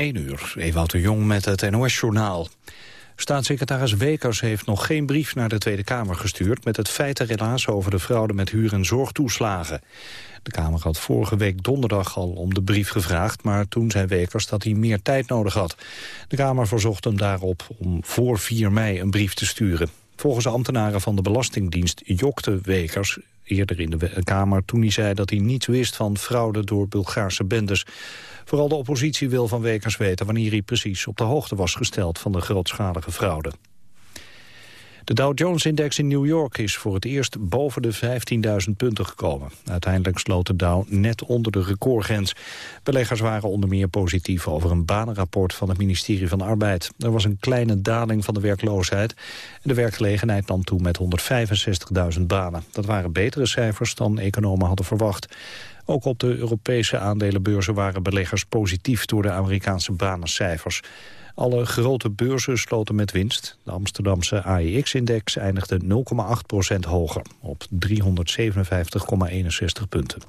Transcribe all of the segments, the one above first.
1 uur, Ewout de Jong met het NOS-journaal. Staatssecretaris Wekers heeft nog geen brief naar de Tweede Kamer gestuurd... met het feitenrelaas over de fraude met huur- en zorgtoeslagen. De Kamer had vorige week donderdag al om de brief gevraagd... maar toen zei Wekers dat hij meer tijd nodig had. De Kamer verzocht hem daarop om voor 4 mei een brief te sturen. Volgens ambtenaren van de Belastingdienst jokte Wekers eerder in de Kamer toen hij zei dat hij niets wist van fraude door Bulgaarse bendes. Vooral de oppositie wil van Wekers weten wanneer hij precies op de hoogte was gesteld van de grootschalige fraude. De Dow Jones-index in New York is voor het eerst boven de 15.000 punten gekomen. Uiteindelijk sloot de Dow net onder de recordgrens. Beleggers waren onder meer positief over een banenrapport van het ministerie van Arbeid. Er was een kleine daling van de werkloosheid. En de werkgelegenheid nam toe met 165.000 banen. Dat waren betere cijfers dan economen hadden verwacht. Ook op de Europese aandelenbeurzen waren beleggers positief door de Amerikaanse banencijfers. Alle grote beurzen sloten met winst. De Amsterdamse AEX-index eindigde 0,8% hoger op 357,61 punten.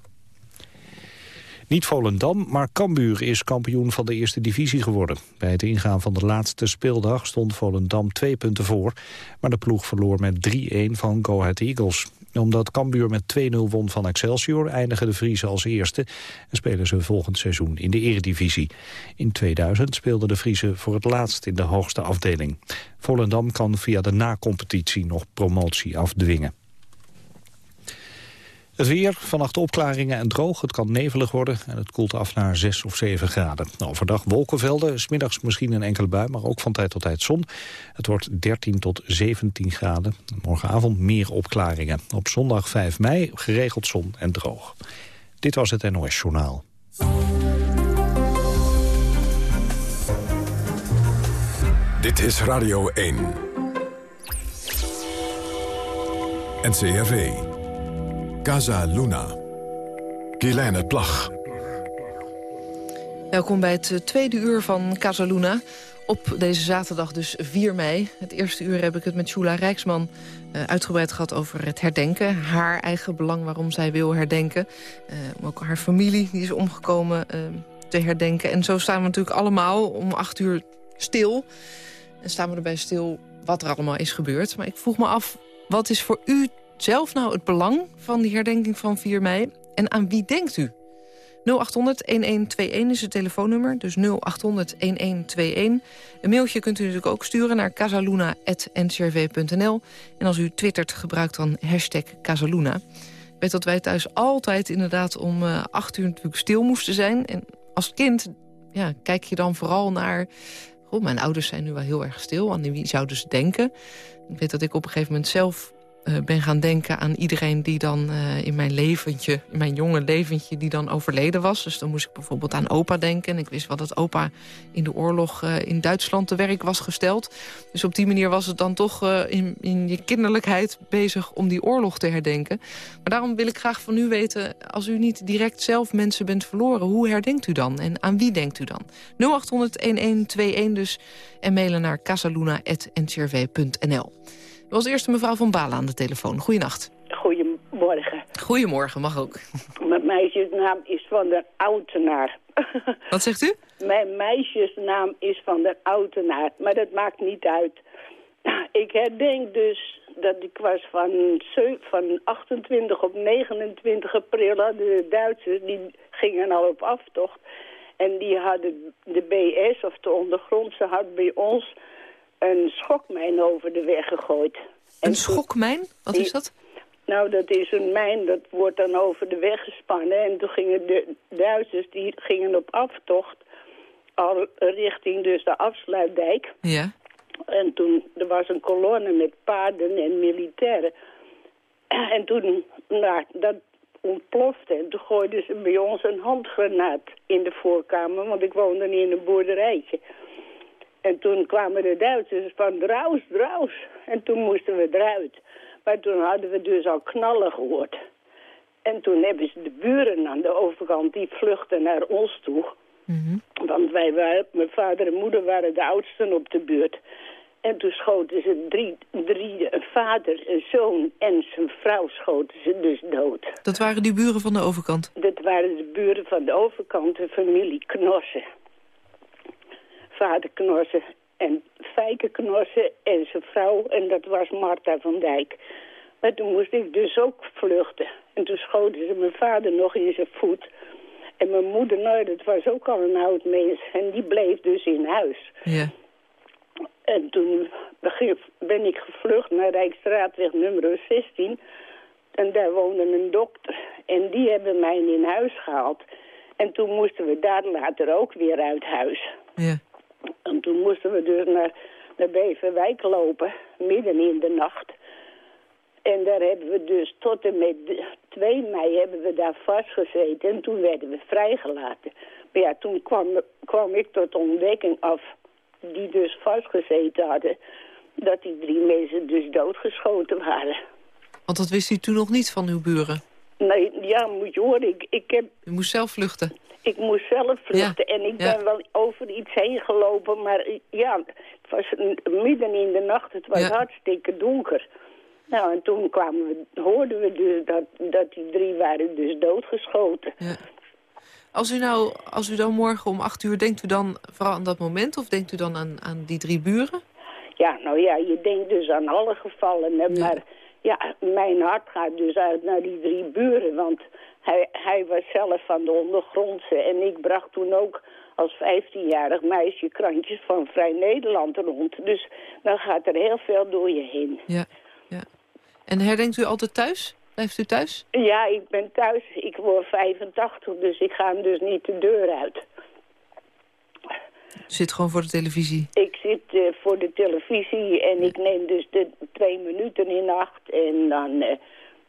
Niet Volendam, maar Cambuur is kampioen van de eerste divisie geworden. Bij het ingaan van de laatste speeldag stond Volendam twee punten voor... maar de ploeg verloor met 3-1 van Go Ahead Eagles omdat Cambuur met 2-0 won van Excelsior... eindigen de Friese als eerste en spelen ze volgend seizoen in de eredivisie. In 2000 speelden de Friese voor het laatst in de hoogste afdeling. Volendam kan via de na-competitie nog promotie afdwingen. Het weer, vannacht opklaringen en droog. Het kan nevelig worden en het koelt af naar 6 of 7 graden. Overdag wolkenvelden, smiddags misschien een enkele bui... maar ook van tijd tot tijd zon. Het wordt 13 tot 17 graden. Morgenavond meer opklaringen. Op zondag 5 mei geregeld zon en droog. Dit was het NOS Journaal. Dit is Radio 1. NCRV. Casa Luna. Kielijne Plag. Welkom bij het eh, tweede uur van Casa Luna. Op deze zaterdag dus 4 mei. Het eerste uur heb ik het met Shula Rijksman uh, uitgebreid gehad over het herdenken. Haar eigen belang waarom zij wil herdenken. Uh, ook haar familie die is omgekomen te herdenken. En zo staan we natuurlijk allemaal om 8 uur stil. En staan we erbij stil wat er allemaal is gebeurd. Maar ik vroeg me af, wat is voor u zelf nou het belang van die herdenking van 4 mei? En aan wie denkt u? 0800-1121 is het telefoonnummer, dus 0800-1121. Een mailtje kunt u natuurlijk ook sturen naar casaluna.ncrv.nl. En als u twittert, gebruikt dan hashtag Casaluna. Ik weet dat wij thuis altijd inderdaad om uh, acht uur natuurlijk stil moesten zijn. En als kind ja, kijk je dan vooral naar... Oh, mijn ouders zijn nu wel heel erg stil, aan wie zouden ze denken? Ik weet dat ik op een gegeven moment zelf uh, ben gaan denken aan iedereen die dan uh, in mijn leventje, in mijn jonge leventje, die dan overleden was. Dus dan moest ik bijvoorbeeld aan opa denken. En ik wist wel dat opa in de oorlog uh, in Duitsland te werk was gesteld. Dus op die manier was het dan toch in, in je kinderlijkheid bezig om die oorlog te herdenken. Maar daarom wil ik graag van u weten, als u niet direct zelf mensen bent verloren, hoe herdenkt u dan? En aan wie denkt u dan? 0800-1121 dus en mailen naar casaluna.ncrv.nl was eerst mevrouw Van Balen aan de telefoon. Goedenacht. Goedemorgen. Goedemorgen, mag ook. Mijn meisjesnaam is van de Outenaar. Wat zegt u? Mijn meisjesnaam is van de Outenaar, maar dat maakt niet uit. Ik herdenk dus dat ik was van, van 28 op 29 april de Duitsers, die gingen al op aftocht. En die hadden de BS, of de ondergrondse, had bij ons een schokmijn over de weg gegooid. Een schokmijn? Wat is dat? Nou, dat is een mijn, dat wordt dan over de weg gespannen. En toen gingen de Duitsers, die gingen op aftocht, al richting dus de afsluitdijk. Ja. En toen, er was een kolonne met paarden en militairen. En toen, nou, dat ontplofte. En toen gooiden ze bij ons een handgranaat in de voorkamer, want ik woonde in een boerderijtje. En toen kwamen de Duitsers van draus, draus. En toen moesten we eruit. Maar toen hadden we dus al knallen gehoord. En toen hebben ze de buren aan de overkant, die vluchten naar ons toe. Mm Want wij waren, mijn vader en moeder waren de oudsten op de buurt. En toen schoten ze drie, drie een vader, een zoon en zijn vrouw schoten ze dus dood. Dat waren die buren van de overkant? Dat waren de buren van de overkant, de familie Knossen. Vader Knossen en Fijke en zijn vrouw. En dat was Marta van Dijk. Maar toen moest ik dus ook vluchten. En toen schoten ze mijn vader nog in zijn voet. En mijn moeder, nou, dat was ook al een oud mens. En die bleef dus in huis. Ja. En toen ben ik gevlucht naar Rijksstraatweg nummer 16. En daar woonde een dokter. En die hebben mij in huis gehaald. En toen moesten we daar later ook weer uit huis. Ja. En toen moesten we dus naar, naar Beverwijk lopen, midden in de nacht. En daar hebben we dus tot en met 2 mei hebben we daar vastgezeten. En toen werden we vrijgelaten. Maar ja, toen kwam, kwam ik tot ontdekking af, die dus vastgezeten hadden... dat die drie mensen dus doodgeschoten waren. Want dat wist u toen nog niet van uw buren? Nee, ja, moet je horen. Ik, ik heb... U moest zelf vluchten? Ik moest zelf vluchten en ik ben wel over iets heen gelopen. Maar ja, het was midden in de nacht. Het was hartstikke donker. Nou, en toen kwamen we, hoorden we dus dat, dat die drie waren dus doodgeschoten. Ja. Als u nou, als u dan morgen om acht uur, denkt u dan vooral aan dat moment... of denkt u dan aan, aan die drie buren? Ja, nou ja, je denkt dus aan alle gevallen. Maar ja, mijn hart gaat dus uit naar die drie buren. Want hij, hij was zelf van de ondergrondse. En ik bracht toen ook als 15-jarig meisje krantjes van Vrij Nederland rond. Dus dan gaat er heel veel door je heen. Ja, ja. En herdenkt u altijd thuis? Blijft u thuis? Ja, ik ben thuis. Ik word 85, dus ik ga dus niet de deur uit. Zit gewoon voor de televisie? Ik zit uh, voor de televisie en ik neem dus de twee minuten in acht. En dan, uh,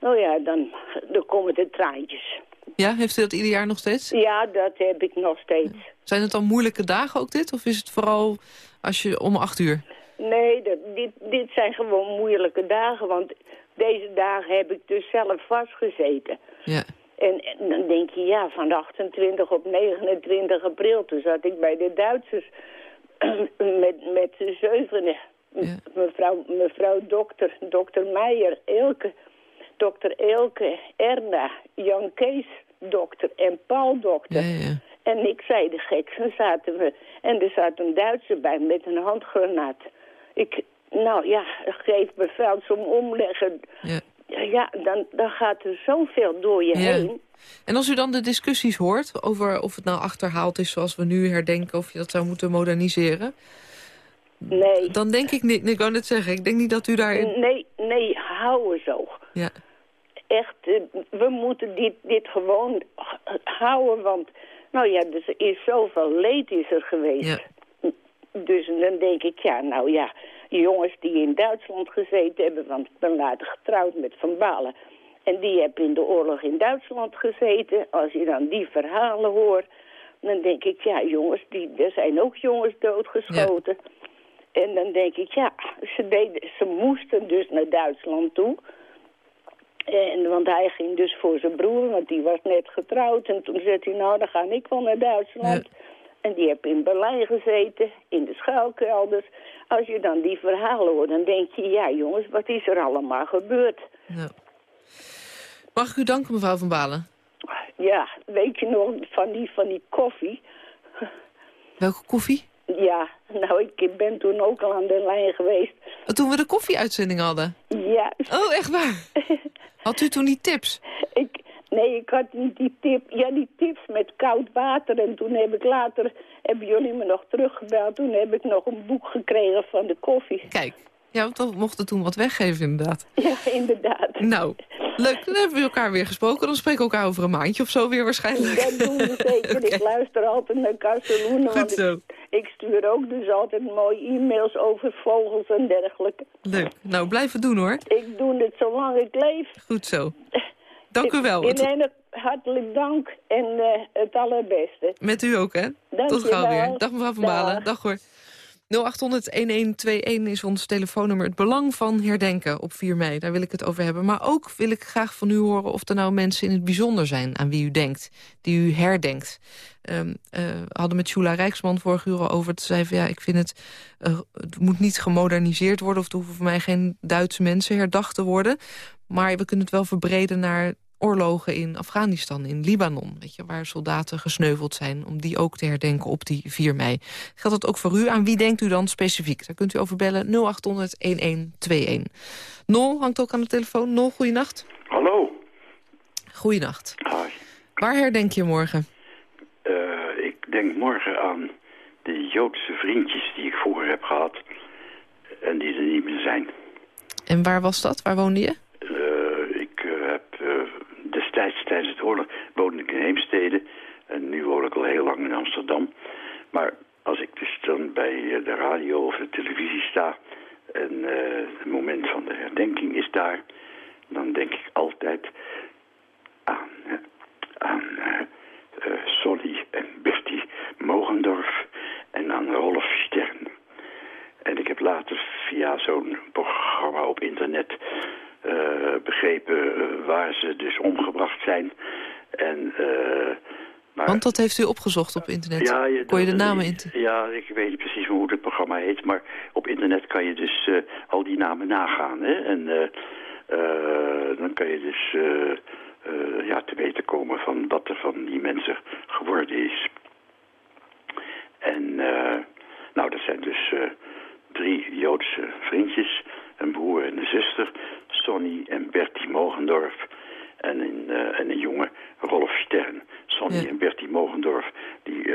nou ja, dan, dan komen de traantjes. Ja, heeft u dat ieder jaar nog steeds? Ja, dat heb ik nog steeds. Zijn het dan moeilijke dagen ook dit? Of is het vooral als je om acht uur? Nee, dat, dit, dit zijn gewoon moeilijke dagen. Want deze dagen heb ik dus zelf vastgezeten. Ja. En, en, dan denk je, ja, van 28 op 29 april... toen zat ik bij de Duitsers met, met z'n zevenen. Ja. Mevrouw, mevrouw dokter, dokter Meijer, Elke, dokter Elke, Erna, Jan Kees dokter en Paul dokter. Ja, ja. En ik zei de geksen zaten we. En er zat een Duitser bij met een handgranaat. Ik, nou ja, geef bevel om omleggen. Ja ja, dan, dan gaat er zoveel door je heen. En als u dan de discussies hoort over of het nou achterhaald is zoals we nu herdenken... of je dat zou moeten moderniseren... Nee. Dan denk ik niet, ik wou net zeggen, ik denk niet dat u daar... Nee, nee, houden zo. Ja. Echt, eh, we moeten dit, dit gewoon houden, want... Nou ja, dus er is zoveel leed is er geweest. Ja. Dus dan denk ik, ja, nou ja, jongens die in Duitsland gezeten hebben, want ik ben later getrouwd met Van Balen. En die hebben in de oorlog in Duitsland gezeten. Als je dan die verhalen hoort, dan denk ik, ja jongens, die, er zijn ook jongens doodgeschoten. En dan denk ik, ja, ze, deden, ze moesten dus naar Duitsland toe. En, want hij ging dus voor zijn broer, want die was net getrouwd. En toen zei hij, nou, dan ga ik wel naar Duitsland. En die heb in Berlijn gezeten, in de schuilkelders. Als je dan die verhalen hoort, dan denk je... ja jongens, wat is er allemaal gebeurd? Nou. Mag ik u danken, mevrouw Van Balen? Ja, weet je nog van die, van die koffie? Welke koffie? Ja, nou, ik ben toen ook al aan de lijn geweest. Toen we de koffieuitzending hadden? Ja. Oh, echt waar? Had u toen die tips? Ik, Nee, ik had niet die tip. Ja, die tips met koud water. En toen heb ik later, hebben jullie me nog teruggebeld. Toen heb ik nog een boek gekregen van de koffie. Kijk, ja, we mochten toen wat weggeven inderdaad. Ja, inderdaad. Nou, leuk. Dan hebben we elkaar weer gesproken. Dan spreken we elkaar over een maandje of zo weer waarschijnlijk. Dat doen we zeker. Ik luister altijd naar Castelloene. Goed zo. Ik, ik, stuur ook dus altijd mooie e-mails over vogels en dergelijke. Leuk. Nou, blijf het doen hoor. Ik doe het zolang ik leef. Goed zo. Dank u wel. In hartelijk dank en uh, het allerbeste. Met u ook, hè? Dank Tot gauw weer. Dag mevrouw Van Balen. Dag hoor. 0800-1121 is ons telefoonnummer. Het belang van herdenken op 4 mei, daar wil ik het over hebben. Maar ook wil ik graag van u horen of er nou mensen in het bijzonder zijn... aan wie u denkt, die u herdenkt. Um, uh, we hadden met Jula Rijksman vorige uur over te zeggen... ja, ik vind het, uh, het moet niet gemoderniseerd worden... of er hoeven voor mij geen Duitse mensen herdacht te worden. Maar we kunnen het wel verbreden naar oorlogen in Afghanistan, in Libanon... Weet je, waar soldaten gesneuveld zijn, om die ook te herdenken op die 4 mei. Geldt dat ook voor u? Aan wie denkt u dan specifiek? Daar kunt u over bellen 0800-1121. Nol hangt ook aan de telefoon. Nol, goeienacht. Hallo. Goeienacht. Hi. Waar herdenk je morgen? Uh, ik denk morgen aan de Joodse vriendjes die ik vroeger heb gehad... en die er niet meer zijn. En waar was dat? Waar woonde je? Uh, ik uh, heb destijds tijdens het oorlog woonde ik in Heemstede... en nu woon ik al heel lang in Amsterdam. Maar als ik dus dan bij de radio of de televisie sta... en het moment van de herdenking is daar... dan denk ik altijd aan, aan uh, en Bertie Mogendorf en aan Rolf Stern. En ik heb later via zo'n programma op internet uh, begrepen uh, waar ze dus omgebracht zijn. En, maar, Want dat heeft u opgezocht op internet? Ja, je, Kon je de namen in? Ja, ik weet niet precies hoe het programma heet, maar op internet kan je dus al die namen nagaan. Hè? En dan kan je dus ja, te weten komen van wat er van die mensen geworden is. En nou, dat zijn dus drie Joodse vriendjes, een broer en een zuster, Sonny en Bertie Mogendorf en een, en een jongen, Rolf Stern. Sonny ja. en Bertie Mogendorf, die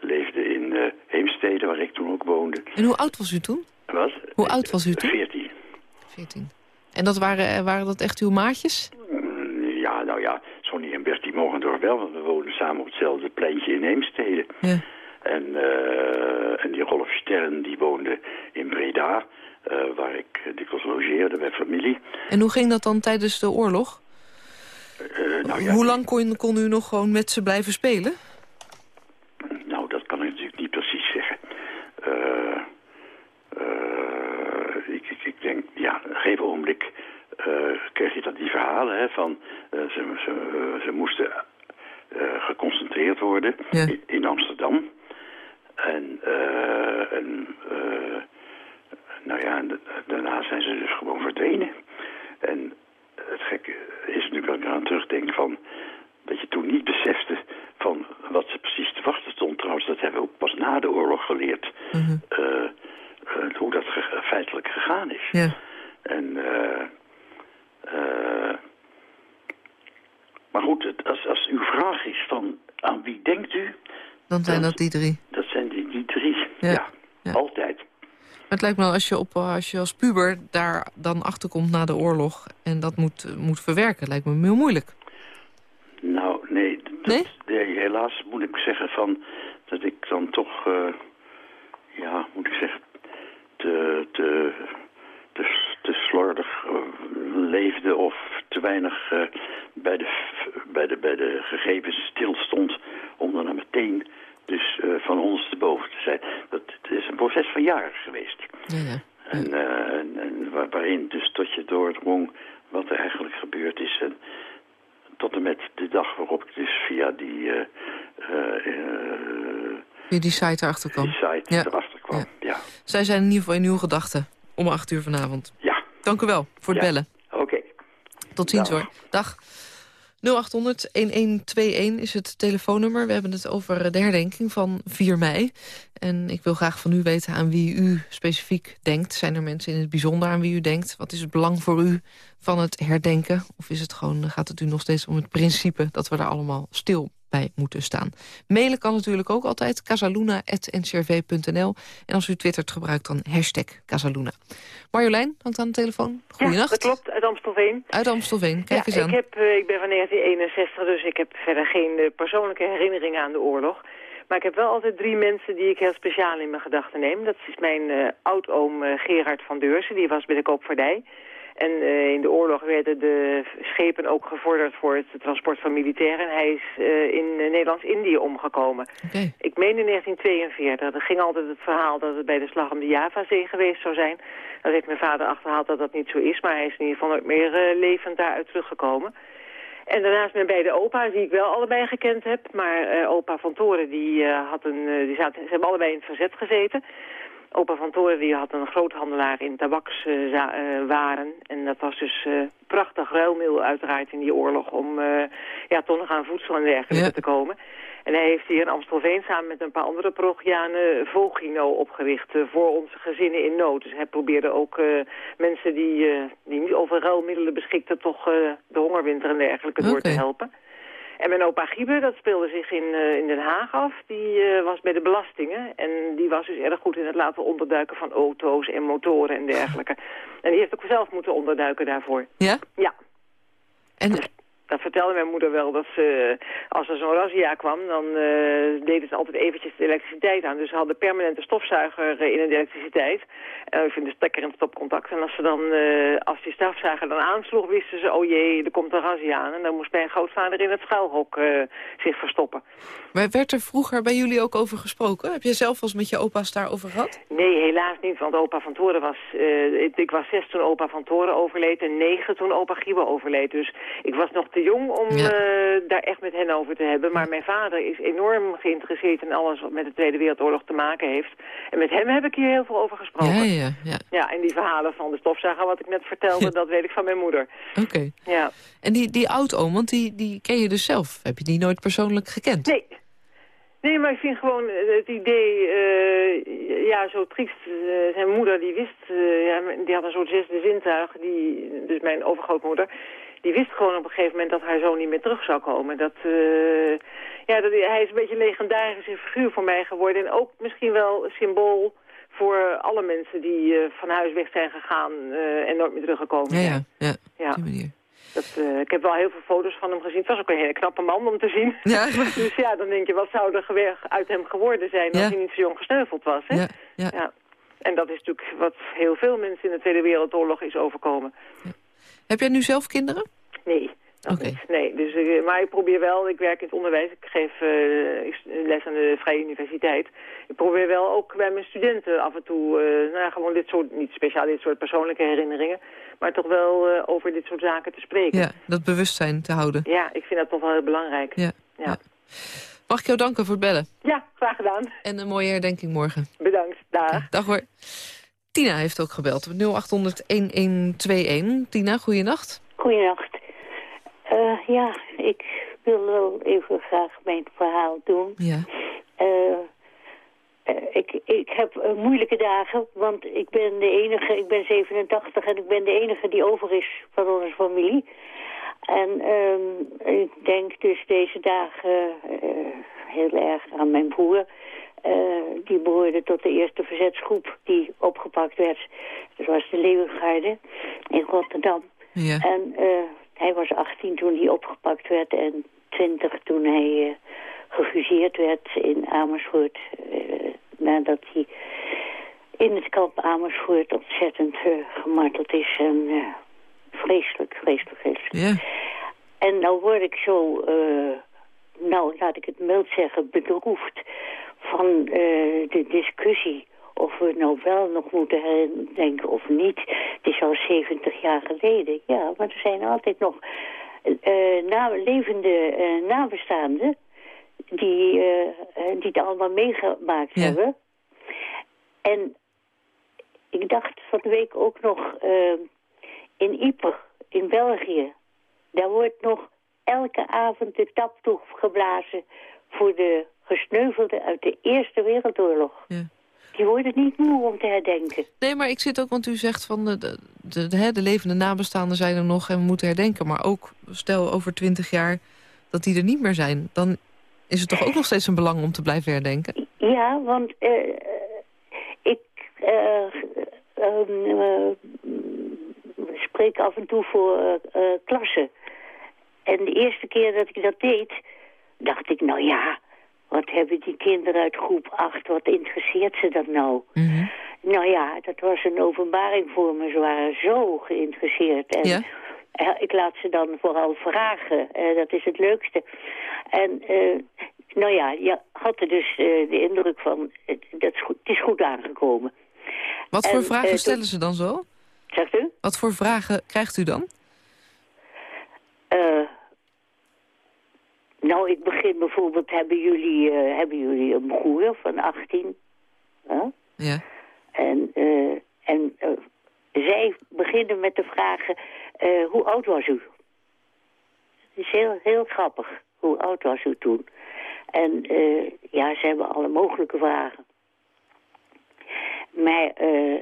leefden in Heemstede, waar ik toen ook woonde. En hoe oud was u toen? Wat? Hoe oud was u toen? Veertien. Veertien. En dat waren, waren dat echt uw maatjes? Ja, nou ja, Sonny en Bertie Mogendorf wel, want we wonen samen op hetzelfde pleintje in Heemstede. Ja. En, uh, en die Rolf Stern, die woonde in Breda, uh, waar ik dikwijls logeerde bij familie. En hoe ging dat dan tijdens de oorlog? Uh, nou ja, hoe lang kon, kon u nog gewoon met ze blijven spelen? Nou, dat kan ik natuurlijk niet precies zeggen. ik, ik, ik denk, ja, op een gegeven ogenblik kreeg je dat die verhalen hè, van ze, ze, ze, moesten uh, geconcentreerd worden ja. in, Amsterdam. En, en nou ja, en daarna zijn ze dus gewoon verdwenen. En het gekke is natuurlijk dat ik eraan terugdenk van dat je toen niet besefte van wat ze precies te wachten stond. Trouwens, dat hebben we ook pas na de oorlog geleerd. Mm -hmm. hoe dat ge feitelijk gegaan is. Ja. En uh, maar goed, het, als, als uw vraag is van aan wie denkt u... Dan zijn dat die drie. Dat zijn die, die drie, ja. ja, ja. altijd. Het lijkt me wel als je, op, als je als puber daar dan achter komt na de oorlog... en dat moet, moet verwerken, lijkt me heel moeilijk. Nou, nee, dat, nee? nee? Helaas moet ik zeggen van, dat ik dan toch... Uh, ja, moet ik zeggen, te... te te, te slordig leefde of te weinig uh, bij, de, bij, de, bij de gegevens stilstond om dan meteen dus uh, van ons te boven te zijn. Dat het is een proces van jaren geweest. Ja, ja. En, en, en waar, waarin dus tot je doordrong wat er eigenlijk gebeurd is. En tot en met de dag waarop ik dus via die... Via die site erachter kwam. Die site ja. erachter kwam, ja. Zij zijn in ieder geval in uw gedachten om acht uur vanavond. Ja. Dank u wel voor het bellen. Oké. Okay. Tot ziens hoor. Dag. 0800-1121 is het telefoonnummer. We hebben het over de herdenking van 4 mei. En ik wil graag van u weten aan wie u specifiek denkt. Zijn er mensen in het bijzonder aan wie u denkt? Wat is het belang voor u van het herdenken? Of is het gewoon, gaat het u nog steeds om het principe... dat we daar allemaal stil bij moeten staan. Mailen kan natuurlijk ook altijd, casaluna.ncrv.nl. En als u twittert gebruikt dan hashtag Casaluna. Marjolein hangt aan de telefoon. Goedenacht. Ja, dat klopt, uit Amstelveen. Uit Amstelveen, kijk ja, eens aan. Ik, heb, uh, ik ben van 1961, dus ik heb verder geen uh, persoonlijke herinneringen aan de oorlog. Maar ik heb wel altijd drie mensen die ik heel speciaal in mijn gedachten neem. Dat is mijn uh, oudoom Gerard van Deursen, die was bij de koopvaardij. En uh, in de oorlog werden de schepen ook gevorderd voor het transport van militairen. En hij is uh, in uh, Nederlands-Indië omgekomen. Okay. Ik meen in 1942. Er ging altijd het verhaal dat het bij de slag om de Javazee geweest zou zijn. Dat heeft mijn vader achterhaald dat dat niet zo is. Maar hij is in ieder geval nooit meer levend daaruit teruggekomen. En daarnaast mijn beide opa's, die ik wel allebei gekend heb. Maar opa van Toren, die, had een, die zaten, ze hebben allebei in het verzet gezeten. Opa van Toren die had een groothandelaar in tabakswaren. en dat was dus prachtig ruilmiddel uiteraard in die oorlog... om ja, toch nog aan voedsel en dergelijke te komen. En hij heeft hier in Amstelveen samen met een paar andere parochianen Vogino opgericht uh, voor onze gezinnen in nood. Dus hij probeerde ook uh, mensen die, uh, die niet over ruilmiddelen beschikten toch de hongerwinter en dergelijke door te helpen. En mijn opa Giebe, dat speelde zich in, in Den Haag af. Die was bij de belastingen. En die was dus erg goed in het laten onderduiken van auto's en motoren en dergelijke. En die heeft ook zelf moeten onderduiken daarvoor. Ja? Ja. En dat vertelde mijn moeder wel, dat ze, als er zo'n razzia kwam, dan uh, deden ze altijd eventjes de elektriciteit aan. Dus ze hadden permanente stofzuiger in de elektriciteit. En ik vind de stekker in het stopcontact. En als, ze dan, uh, als die stofzuiger dan aansloeg, wisten ze, oh jee, er komt een razzia aan. En dan moest mijn grootvader in het schuilhok uh, zich verstoppen. Maar werd er vroeger bij jullie ook over gesproken? Heb je zelf wel eens met je opa's daarover gehad? Nee, helaas niet, want opa van Toren was... ik, ik, was zes toen opa van Toren overleed en negen toen opa Giebe overleed. Dus ik was nog te jong om uh, daar echt met hen over te hebben. Maar mijn vader is enorm geïnteresseerd in alles wat met de Tweede Wereldoorlog te maken heeft. En met hem heb ik hier heel veel over gesproken. Ja, ja, ja. ja en die verhalen van de stofzuiger wat ik net vertelde, dat weet ik van mijn moeder. Oké. Ja. En die, die oud-oom, want die, die ken je dus zelf. Heb je die nooit persoonlijk gekend? Nee. Nee, maar ik vind gewoon het idee, uh, ja, zo triest. Uh, zijn moeder, die wist, uh, ja, die had een soort zesde zintuig, die, dus mijn overgrootmoeder die wist gewoon op een gegeven moment dat haar zoon niet meer terug zou komen. Dat, uh, ja, dat, hij is een beetje een legendarische figuur voor mij geworden. En ook misschien wel een symbool voor alle mensen die uh, van huis weg zijn gegaan uh, en nooit meer teruggekomen zijn. Ja, ja, ja, ja. die manier. Dat, uh, ik heb wel heel veel foto's van hem gezien. Het was ook een hele knappe man om te zien. Ja. dus ja, dan denk je, wat zou er uit hem geworden zijn als hij niet zo jong gesneuveld was. Hè? Ja, ja. ja. En dat is natuurlijk wat heel veel mensen in de Tweede Wereldoorlog is overkomen. Heb jij nu zelf kinderen? Nee. Okay. Nee, dus, uh, maar ik probeer wel, ik werk in het onderwijs, ik geef uh, les aan de Vrije Universiteit. Ik probeer wel ook bij mijn studenten af en toe, uh, nou ja, gewoon dit soort, niet speciaal dit soort persoonlijke herinneringen, maar toch wel over dit soort zaken te spreken. Ja, dat bewustzijn te houden. Ja, ik vind dat toch wel heel belangrijk. Ja. ja. ja. Mag ik jou danken voor het bellen? Ja, graag gedaan. En een mooie herdenking morgen. Bedankt, dag. Dag hoor. Tina heeft ook gebeld op 0800-1121. Tina, goeienacht. Goeienacht. Uh, ja, ik wil wel even graag mijn verhaal doen. Ja. Uh, uh, ik, ik heb moeilijke dagen, want ik ben de enige, ik ben 87 en ik ben de enige die over is van onze familie. En ik denk dus deze dagen heel erg aan mijn broer. Die behoorde tot de eerste verzetsgroep die opgepakt werd. Dat was de Leeuwengarde in Rotterdam. Ja. En hij was 18 toen hij opgepakt werd en 20 toen hij uh, gefuseerd werd in Amersfoort. Nadat hij in het kamp Amersfoort ontzettend gemarteld is. En vreselijk, vreselijk, vreselijk. Ja. En nou word ik zo, nou laat ik het mild zeggen, bedroefd van de discussie of we nou wel nog moeten herdenken of niet. Het is al 70 jaar geleden. Ja, maar er zijn altijd nog uh, na, levende uh, nabestaanden die, die het allemaal meegemaakt Ja. hebben. En ik dacht van de week ook nog in Yper, in België. Daar wordt nog elke avond de tap toegeblazen voor de gesneuvelden uit de Eerste Wereldoorlog. Ja. Die worden niet moe om te herdenken. Nee, maar ik zit ook, want u zegt van de, de, de, de, de levende nabestaanden zijn er nog en we moeten herdenken. Maar ook, stel over twintig jaar dat die er niet meer zijn. Dan is het toch ook nog steeds een belang om te blijven herdenken? Ja, want uh, ik uh, uh, spreek af en toe voor klassen. En de eerste keer dat ik dat deed, dacht ik, nou ja... Wat hebben die kinderen uit groep 8, wat interesseert ze dat nou? Mm -hmm. Nou ja, dat was een openbaring voor me. Ze waren zo geïnteresseerd. En ja? ik laat ze dan vooral vragen. Uh, dat is het leukste. En uh, nou ja, je had er dus uh, de indruk van, dat is goed, het is goed aangekomen. Wat en, voor vragen stellen ze dan zo? Zegt u? Wat voor vragen krijgt u dan? Nou, ik begin bijvoorbeeld, hebben jullie, eh, hebben jullie een broer van 18? Huh? Ja. En, eh, en eh, zij beginnen met te vragen, hoe oud was u? Het is heel, heel grappig. Hoe oud was u toen? En eh, ja, ze hebben alle mogelijke vragen. Maar eh,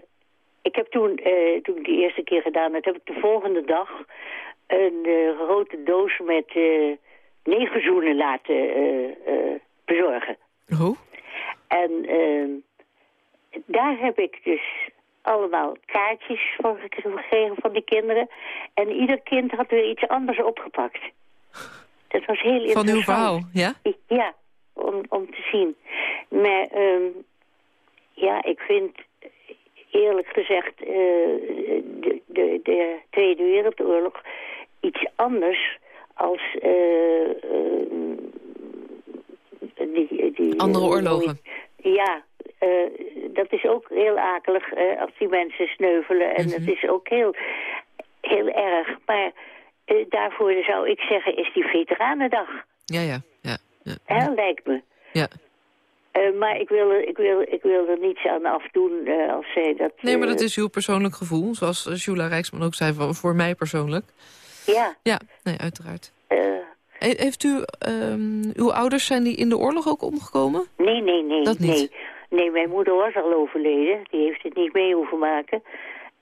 ik heb toen, eh, toen ik die eerste keer gedaan had, heb ik de volgende dag een grote doos met eh negerzoenen laten eh, eh, bezorgen. Oh? En ehm, daar heb ik dus allemaal kaartjes voor gekregen van die kinderen. En ieder kind had weer iets anders opgepakt. Dat was heel interessant. Van uw verhaal, ja? Ja, om, om te zien. Maar ehm, ja, ik vind eerlijk gezegd uh, de, de, de Tweede Wereldoorlog iets anders als uh, uh, die, die, Andere oorlogen. Ja, dat is ook heel akelig als die mensen sneuvelen. En dat is ook heel, heel erg. Maar daarvoor zou ik zeggen, is die Veteranendag. Ja, ja, ja. ja. Hè, lijkt me. Ja. Uh, maar ik wil, ik, wil, ik wil er niets aan afdoen uh, als zij dat... Uh... Nee, maar dat is uw persoonlijk gevoel. Zoals Jula Rijksman ook zei, voor mij persoonlijk. Ja. Ja, nee, uiteraard. Heeft u... Um, uw ouders, zijn die in de oorlog ook omgekomen? Nee, nee, nee. Dat niet? Nee, nee mijn moeder was al overleden. Die heeft het niet mee hoeven maken.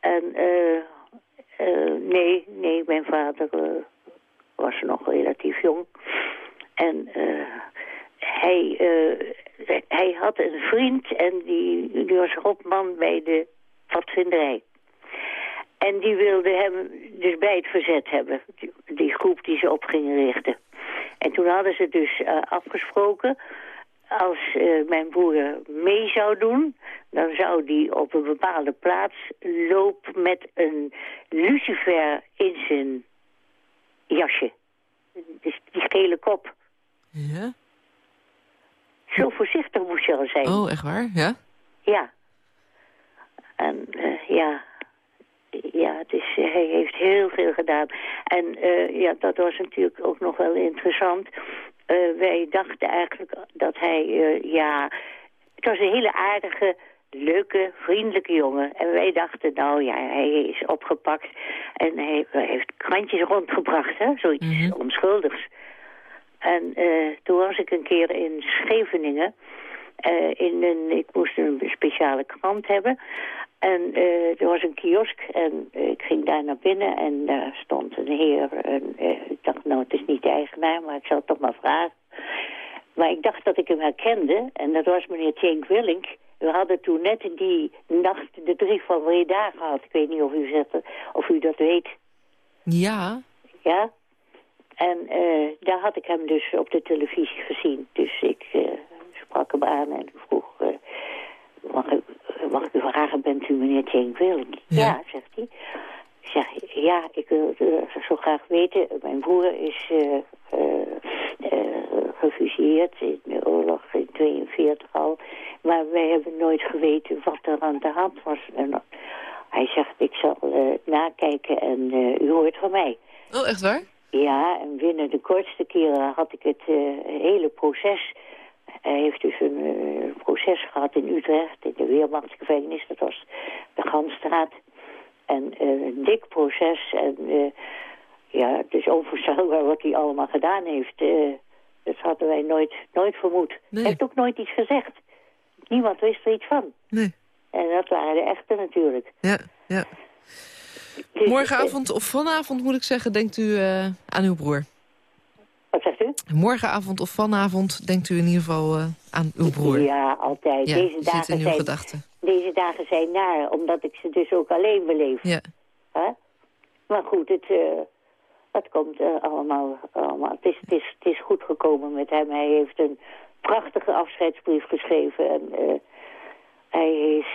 En nee, nee, mijn vader was nog relatief jong. En hij, uh, hij had een vriend en die, die was hopman bij de vatvinderij. En die wilde hem dus bij het verzet hebben, die, die groep die ze op gingen richten. En toen hadden ze dus uh, afgesproken, als uh, mijn broer mee zou doen, dan zou die op een bepaalde plaats lopen met een lucifer in zijn jasje. Dus die gele kop. Ja? Zo voorzichtig moest je al zijn. Oh, echt waar? Ja? Ja. En uh, ja, ja het is, hij heeft heel veel gedaan. En uh, ja, dat was natuurlijk ook nog wel interessant. Uh, wij dachten eigenlijk dat hij, ja, het was een hele aardige, leuke, vriendelijke jongen. En wij dachten, nou ja, hij is opgepakt en hij, hij heeft krantjes rondgebracht, hè, zoiets mm -hmm. onschuldigs. En toen was ik een keer in Scheveningen. Uh, in een, ik moest speciale krant hebben. En uh, er was een kiosk en ik ging daar naar binnen en daar stond een heer. En, ik dacht, nou, het is niet de eigenaar, maar ik zal het toch maar vragen. Maar ik dacht dat ik hem herkende en dat was meneer Tjenk Willink. We hadden toen net die nacht de drie van Breda gehad. Ik weet niet of u, of u dat weet. Ja. Ja? En daar had ik hem dus op de televisie gezien. Dus ik sprak hem aan en vroeg... Uh, mag, ik, mag ik u vragen, bent u meneer Jane Willink? Ja. ja, zegt hij. Ik zeg, ja, ik wil zo graag weten. Mijn broer is gefusilleerd in de oorlog in 42 al. Maar wij hebben nooit geweten wat er aan de hand was. En hij zegt, ik zal nakijken en u hoort van mij. Oh, echt waar? Ja, en binnen de kortste keren had ik het uh, hele proces. Hij heeft dus een uh, proces gehad in Utrecht, in de Weermachtsgevangenis. Dat was de Ganstraat. En uh, een dik proces. En ja, het is onvoorstelbaar wat hij allemaal gedaan heeft. dat hadden wij nooit, nooit vermoed. Nee. Hij heeft ook nooit iets gezegd. Niemand wist er iets van. Nee. En dat waren de echte natuurlijk. Ja, ja. Dus, Morgenavond of vanavond, moet ik zeggen, denkt u aan uw broer? Wat zegt u? Morgenavond of vanavond denkt u in ieder geval uh, aan uw broer? Ja, altijd. Ja, deze, dagen in uw zijn, gedachten. deze dagen zijn naar, omdat ik ze dus ook alleen beleef. Ja. Huh? Maar goed, het, uh, het komt allemaal... allemaal. Het, is, het, is, het is goed gekomen met hem. Hij heeft een prachtige afscheidsbrief geschreven. En hij is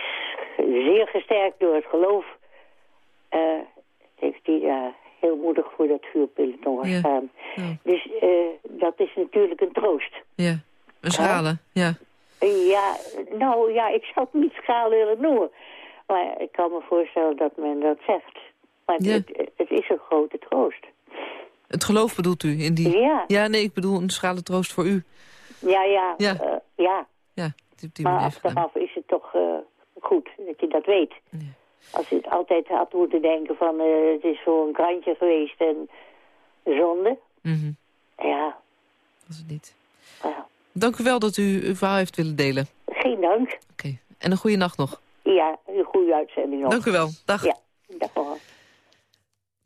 zeer gesterkt door het geloof heeft hij heel moedig voor dat vuurpeloton gestaan. Ja. Ja. Dus uh, dat is natuurlijk een troost. Ja, een schalen, ja. Ja, nou ja, ik zou het niet schalen willen noemen. Maar ik kan me voorstellen dat men dat zegt. Maar Ja. het, het is een grote troost. Het geloof bedoelt u? In die... Ja. Ja, nee, ik bedoel een schrale troost voor u. Ja, ja. Ja. eh, ja. Ja, die, die Maar gedaan. achteraf is het toch eh, goed dat je dat weet. Ja. Als je het altijd had moeten denken van eh, het is voor een krantje geweest en zonde. Mhm, Ja, is het niet. ja. Dank u wel dat u uw verhaal heeft willen delen. geen dank. Oké, en een goede nacht nog. Ja, een goede uitzending nog. Dank u wel. Dag. Ja, dag hoor. 0800-1121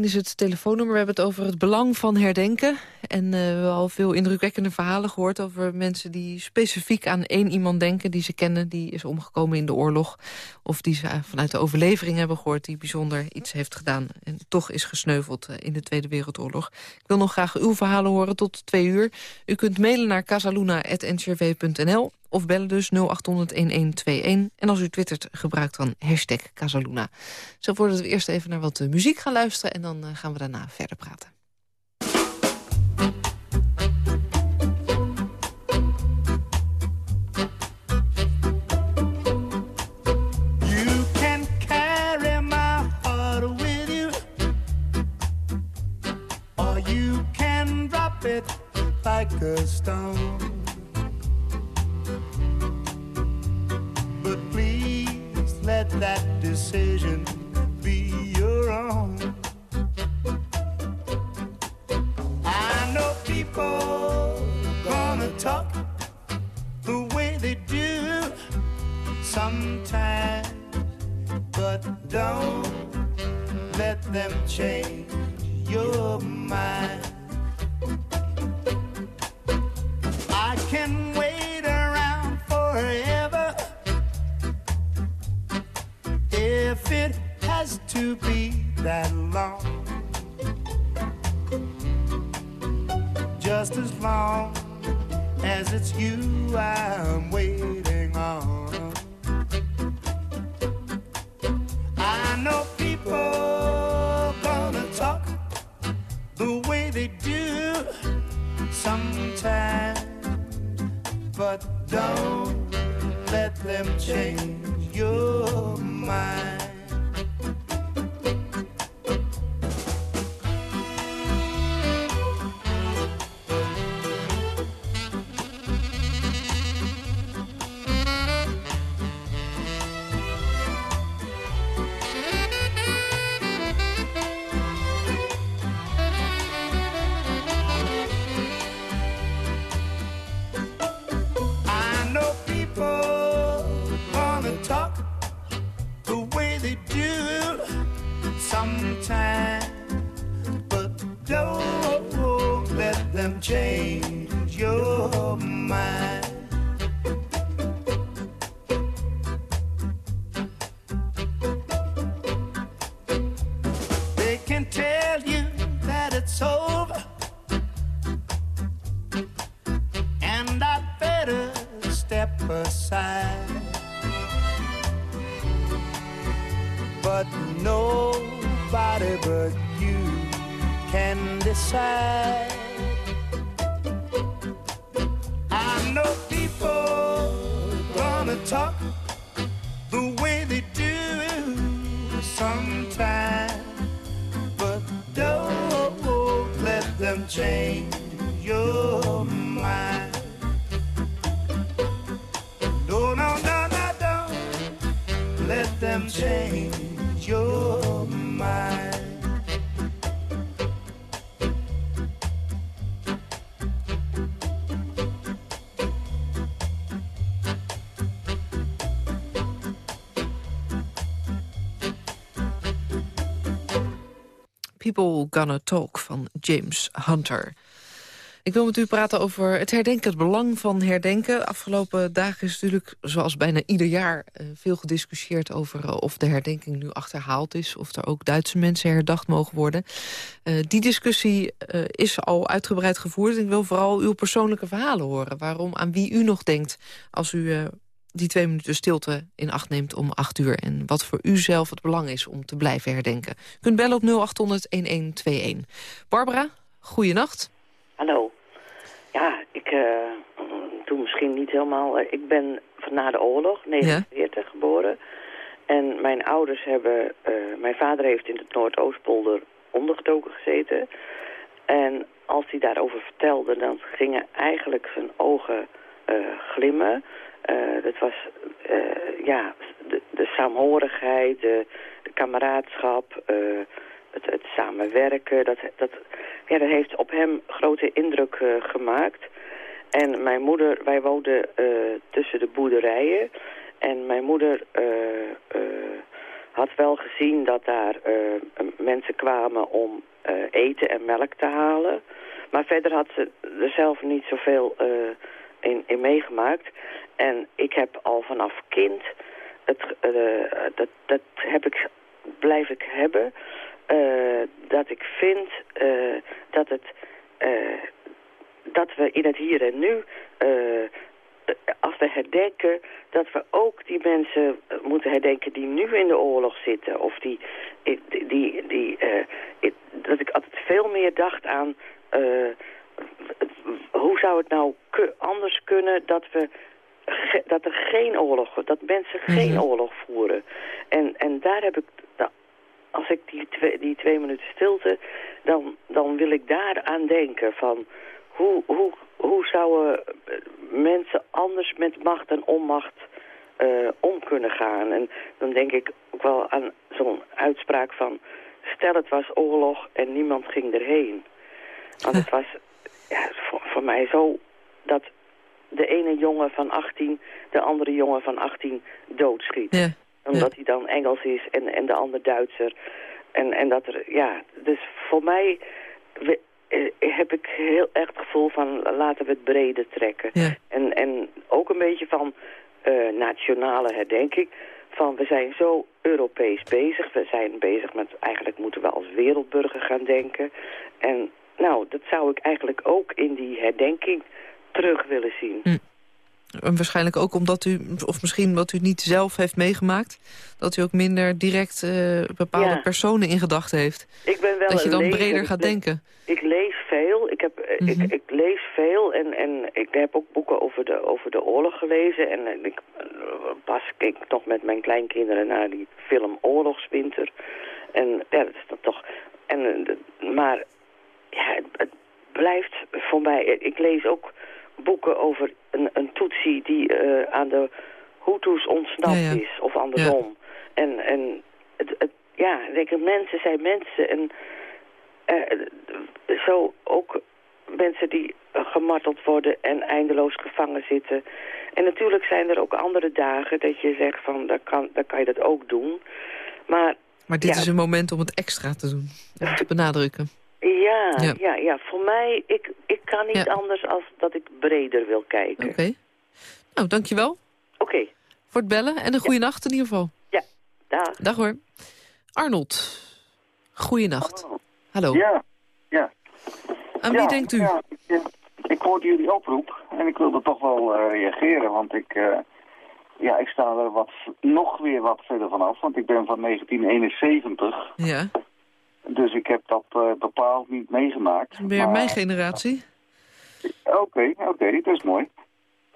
is het telefoonnummer. We hebben het over het belang van herdenken. En eh, we hebben al veel indrukwekkende verhalen gehoord... over mensen die specifiek aan één iemand denken... die ze kennen, die is omgekomen in de oorlog. Of die ze vanuit de overlevering hebben gehoord... die bijzonder iets heeft gedaan en toch is gesneuveld eh, in de Tweede Wereldoorlog. Ik wil nog graag uw verhalen horen tot twee uur. U kunt mailen naar casaluna.ncrw.nl of bellen dus 0800-1121. En als u twittert, gebruikt dan hashtag Casaluna. Zo voordat we eerst even naar wat eh, muziek gaan luisteren... en dan eh, gaan we daarna verder praten. You can carry that decision be your own. I know people gonna talk the way they do sometimes, but don't let them change your mind. It's you I'm can decide. I know people gonna talk the way they do sometimes, but don't let them change your mind. No, no, no, no, don't let them change People Talk van James Hunter. Ik wil met u praten over het herdenken, het belang van herdenken. Afgelopen dagen is natuurlijk, zoals bijna ieder jaar... eh, veel gediscussieerd over eh, of de herdenking nu achterhaald is... of er ook Duitse mensen herdacht mogen worden. Eh, die discussie is al uitgebreid gevoerd. Ik wil vooral uw persoonlijke verhalen horen. Waarom, aan wie u nog denkt als u die twee minuten stilte in acht neemt om acht uur... en wat voor u zelf het belang is om te blijven herdenken. U kunt bellen op 0800-1121. Barbara, goeienacht. Hallo. Ja, ik uh, doe misschien niet helemaal... Uh, ik ben van na de oorlog, 49 geboren. En mijn ouders hebben... Uh, mijn vader heeft in het Noordoostpolder ondergedoken gezeten. En als hij daarover vertelde, dan gingen eigenlijk zijn ogen glimmen. Dat was ja, de, de saamhorigheid, de, de kameraadschap, het, het, samenwerken. Dat, dat, ja, dat heeft op hem grote indruk gemaakt. En mijn moeder, wij woonden tussen de boerderijen. En mijn moeder had wel gezien dat daar mensen kwamen om eten en melk te halen. Maar verder had ze er zelf niet zoveel in, in meegemaakt. En ik heb al vanaf kind, het, uh, dat, dat heb ik, blijf ik hebben, uh, dat ik vind dat, het, dat we in het hier en nu als we herdenken, dat we ook die mensen moeten herdenken die nu in de oorlog zitten. Of die, die, die, die dat ik altijd veel meer dacht aan, hoe zou het nou anders kunnen dat we dat er geen oorlog, dat mensen geen mm -hmm. oorlog voeren. En, en daar heb ik, als ik die twee, die twee minuten stilte, dan, dan wil ik daar aan denken van hoe, hoe, hoe zouden mensen anders met macht en onmacht uh, om kunnen gaan. En dan denk ik ook wel aan zo'n uitspraak van... stel het was oorlog en niemand ging erheen. Want het was ja, voor, voor mij zo dat de ene jongen van 18 de andere jongen van 18 doodschiet. Ja. Omdat hij dan Engels is en, en de ander Duitser. En, en dat er, ja, dus voor mij we, eh, heb ik heel erg het gevoel van laten we het breder trekken. Ja. En, en ook een beetje van uh, nationale herdenking. Van we zijn zo Europees bezig. We zijn bezig met, eigenlijk moeten we als wereldburger gaan denken. En nou, dat zou ik eigenlijk ook in die herdenking terug willen zien. Hm. En waarschijnlijk ook omdat u, of misschien wat u niet zelf heeft meegemaakt... dat u ook minder direct uh, bepaalde ja. personen in gedachten heeft. Ik ben wel dat je dan lezer, breder gaat ik denken. Ik lees veel, ik, heb, mm -hmm. ik, ik, lees veel en, en ik heb ook boeken over de, over de oorlog gelezen. En ik, pas keek nog met mijn kleinkinderen naar die film Oorlogswinter. En ja, dat is dan toch... En, maar ja, het, het blijft voor mij... Ik lees ook boeken over een, een Tutsi die uh, aan de Hutus ontsnapt ja, ja. is, of andersom. Ja. En, en het, het, ja, denk ik, mensen zijn mensen. En uh, zo ook mensen die gemarteld worden en eindeloos gevangen zitten. En natuurlijk zijn er ook andere dagen dat je zegt van, dan kan, dan kan je dat ook doen. Maar, maar dit is een moment om het extra te doen, om te benadrukken. Ja, ja, ja, ja. Voor mij, ik, ik kan niet ja. anders als dat ik breder wil kijken. Oké. Okay. Nou, dankjewel. Oké. Okay. Voor het bellen en een goede nacht in ieder geval. Ja, dag. Dag hoor. Arnold, goeienacht. Hallo. Ja, ja. Aan wie denkt u? Ja, ik, ik hoorde jullie oproep en ik wilde toch wel uh, reageren, want ik... Uh, ja, ik sta er wat, nog weer wat verder vanaf, want ik ben van 1971. Ja. Dus ik heb dat uh, bepaald niet meegemaakt. Je maar... mijn generatie? Oké, okay, oké, okay, dat is mooi.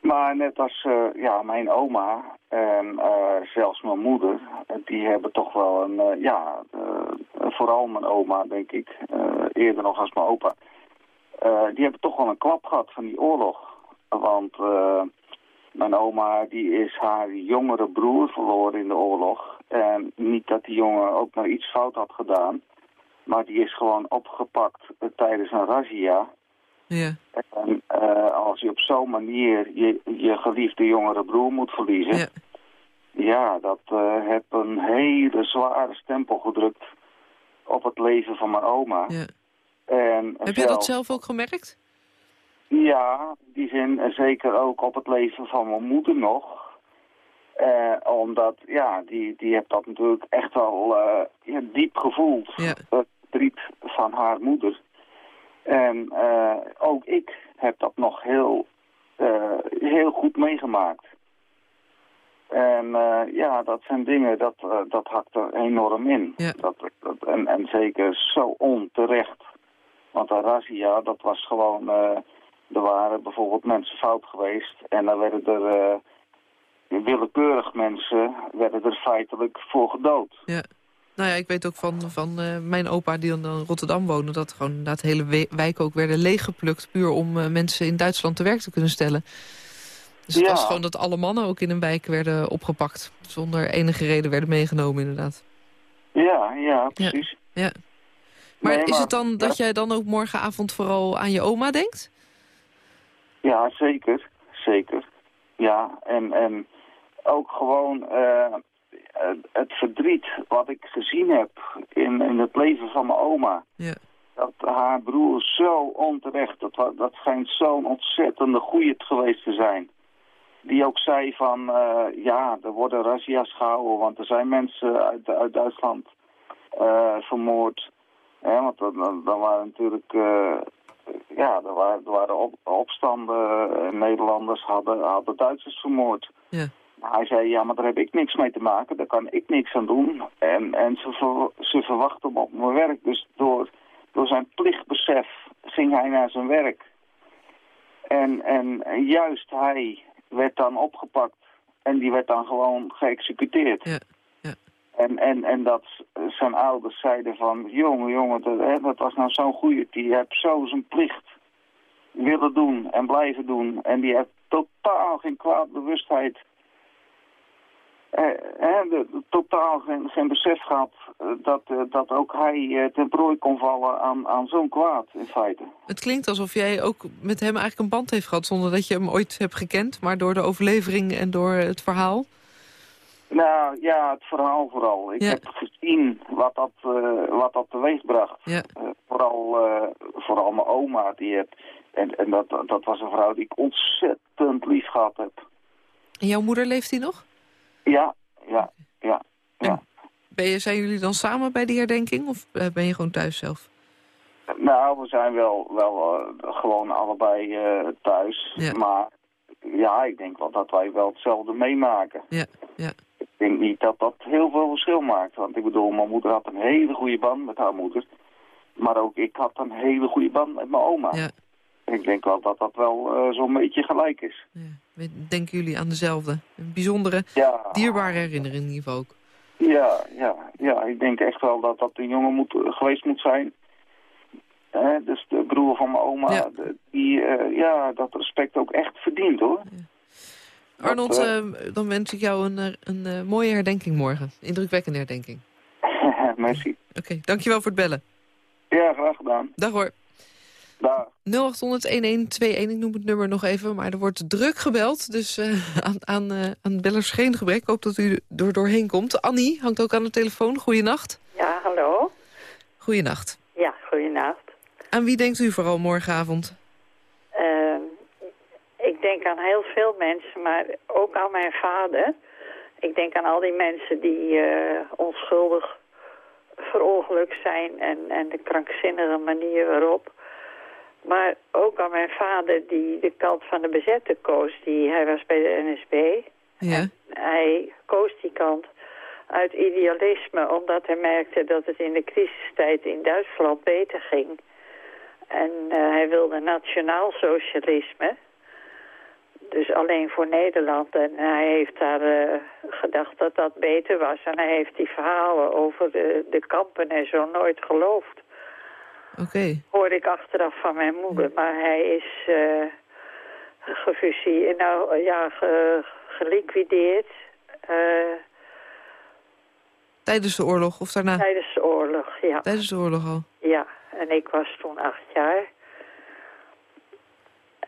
Maar net als uh, ja, mijn oma en uh, zelfs mijn moeder, die hebben toch wel een, ja, vooral mijn oma denk ik, eerder nog als mijn opa, die hebben toch wel een klap gehad van die oorlog. Want mijn oma die is haar jongere broer verloren in de oorlog. En niet dat die jongen ook maar iets fout had gedaan. Maar die is gewoon opgepakt uh, tijdens een razzia. Ja. En uh, als je op zo'n manier je, je geliefde jongere broer moet verliezen... Ja, ja dat uh, heeft een hele zware stempel gedrukt op het leven van mijn oma. Ja. En Heb je dat zelf ook gemerkt? Ja, die zin zeker ook op het leven van mijn moeder nog... Uh, omdat, ja, die, die heeft dat natuurlijk echt wel uh, diep gevoeld. Ja. Verdriet van haar moeder. En uh, ook ik heb dat nog heel, heel goed meegemaakt. En ja, dat zijn dingen, dat, dat hakt er enorm in. Ja. Dat, dat, en, en zeker zo onterecht. Want de razzia, dat was gewoon... er waren bijvoorbeeld mensen fout geweest en dan werden er willekeurig mensen werden er feitelijk voor gedood. Ja. Nou ja, ik weet ook van, van eh, mijn opa die dan in Rotterdam woonde... dat gewoon inderdaad hele wijken ook werden leeggeplukt... puur om eh, mensen in Duitsland te werk te kunnen stellen. Dus het was gewoon dat alle mannen ook in een wijk werden opgepakt. Zonder enige reden werden meegenomen inderdaad. Ja, ja, precies. Ja. Maar Nee, is het dan dat jij dan ook morgenavond vooral aan je oma denkt? Ja, zeker. Zeker. Ja, en, en ook gewoon eh, het, het verdriet wat ik gezien heb in, in het leven van mijn oma. Ja. Dat haar broer zo onterecht, dat, dat schijnt zo'n ontzettende goeie geweest te zijn. Die ook zei van, eh, ja, er worden razzia's gehouden, want er zijn mensen uit, uit Duitsland eh, vermoord. Want dan, waren natuurlijk, eh, ja, er waren, er waren op, opstanden, eh, Nederlanders hadden, hadden Duitsers vermoord. Ja. Hij zei, ja, maar daar heb ik niks mee te maken, daar kan ik niks aan doen. En, en ze, ver- ze verwachten me op mijn werk, dus door, door zijn plichtbesef ging hij naar zijn werk. En, en juist hij werd dan opgepakt en die werd dan gewoon geëxecuteerd. Ja, ja. En, en, en dat zijn ouders zeiden van, jongen, jongen, dat, hè, dat was nou zo'n goeie. Die heeft zo zijn plicht willen doen en blijven doen. En die heeft totaal geen kwaadbewustheid. Eh, totaal geen, geen besef gehad eh, dat, eh, dat ook hij ten prooi kon vallen aan, aan zo'n kwaad in feite. Het klinkt alsof jij ook met hem eigenlijk een band heeft gehad... zonder dat je hem ooit hebt gekend, maar door de overlevering en door het verhaal. Nou ja, het verhaal vooral. Ik Ja. heb gezien wat dat, eh, wat dat teweeg bracht. Ja. Eh, vooral, vooral mijn oma. Die heeft, en en dat, dat was een vrouw die ik ontzettend lief gehad heb. En jouw moeder leeft hij nog? Ja, ja, ja. ja. Ben je, zijn jullie dan samen bij die herdenking of eh, ben je gewoon thuis zelf? Nou, we zijn wel, wel eh, gewoon allebei eh, thuis. Ja. Maar ja, ik denk wel dat wij wel hetzelfde meemaken. Ja, ja. Ik denk niet dat dat heel veel verschil maakt. Want ik bedoel, mijn moeder had een hele goede band met haar moeder. Maar ook ik had een hele goede band met mijn oma. Ja. Ik denk wel dat dat wel zo'n beetje gelijk is. We- Denken jullie aan dezelfde? Een bijzondere, Ja. dierbare herinnering in ieder geval ook. Ja, ja, ja. Ik denk echt wel dat dat een jongen moet, geweest moet zijn. Dus de broer van mijn oma, Ja. de- die eh, ja, dat respect ook echt verdient hoor. Arnold, eh, eh, dan wens ik jou een, eh, een eh, mooie herdenking morgen. Indrukwekkende herdenking. Merci. Oké, dankjewel voor het bellen. Ja, graag gedaan. Dag hoor. Dag. 0800-1121, ik noem het nummer nog even, maar er wordt druk gebeld. Dus eh, aan, aan, eh, aan bellers geen gebrek. Ik hoop dat u er doorheen komt. Annie hangt ook aan de telefoon. Goeienacht. Ja, hallo. Goeienacht. Ja, goeienacht. Aan wie denkt u vooral morgenavond? Ehm, ik denk aan heel veel mensen, maar ook aan mijn vader. Ik denk aan al die mensen die eh, onschuldig verongelukt zijn en, en de krankzinnige manier waarop. Maar ook aan mijn vader die de kant van de bezetter koos. Die, hij was bij de NSB. Ja. Hij koos die kant uit idealisme, omdat hij merkte dat het in de crisistijd in Duitsland beter ging. En eh, hij wilde nationaal socialisme, dus alleen voor Nederland. En hij heeft daar eh, gedacht dat dat beter was. En hij heeft die verhalen over de, de kampen en zo nooit geloofd. Oké. Hoorde ik achteraf van mijn moeder. Maar hij is eh gefusie, nou ja, ge- geliquideerd. eh, Tijdens de oorlog of daarna? Tijdens de oorlog, ja. Tijdens de oorlog al. Ja, en ik was toen acht jaar.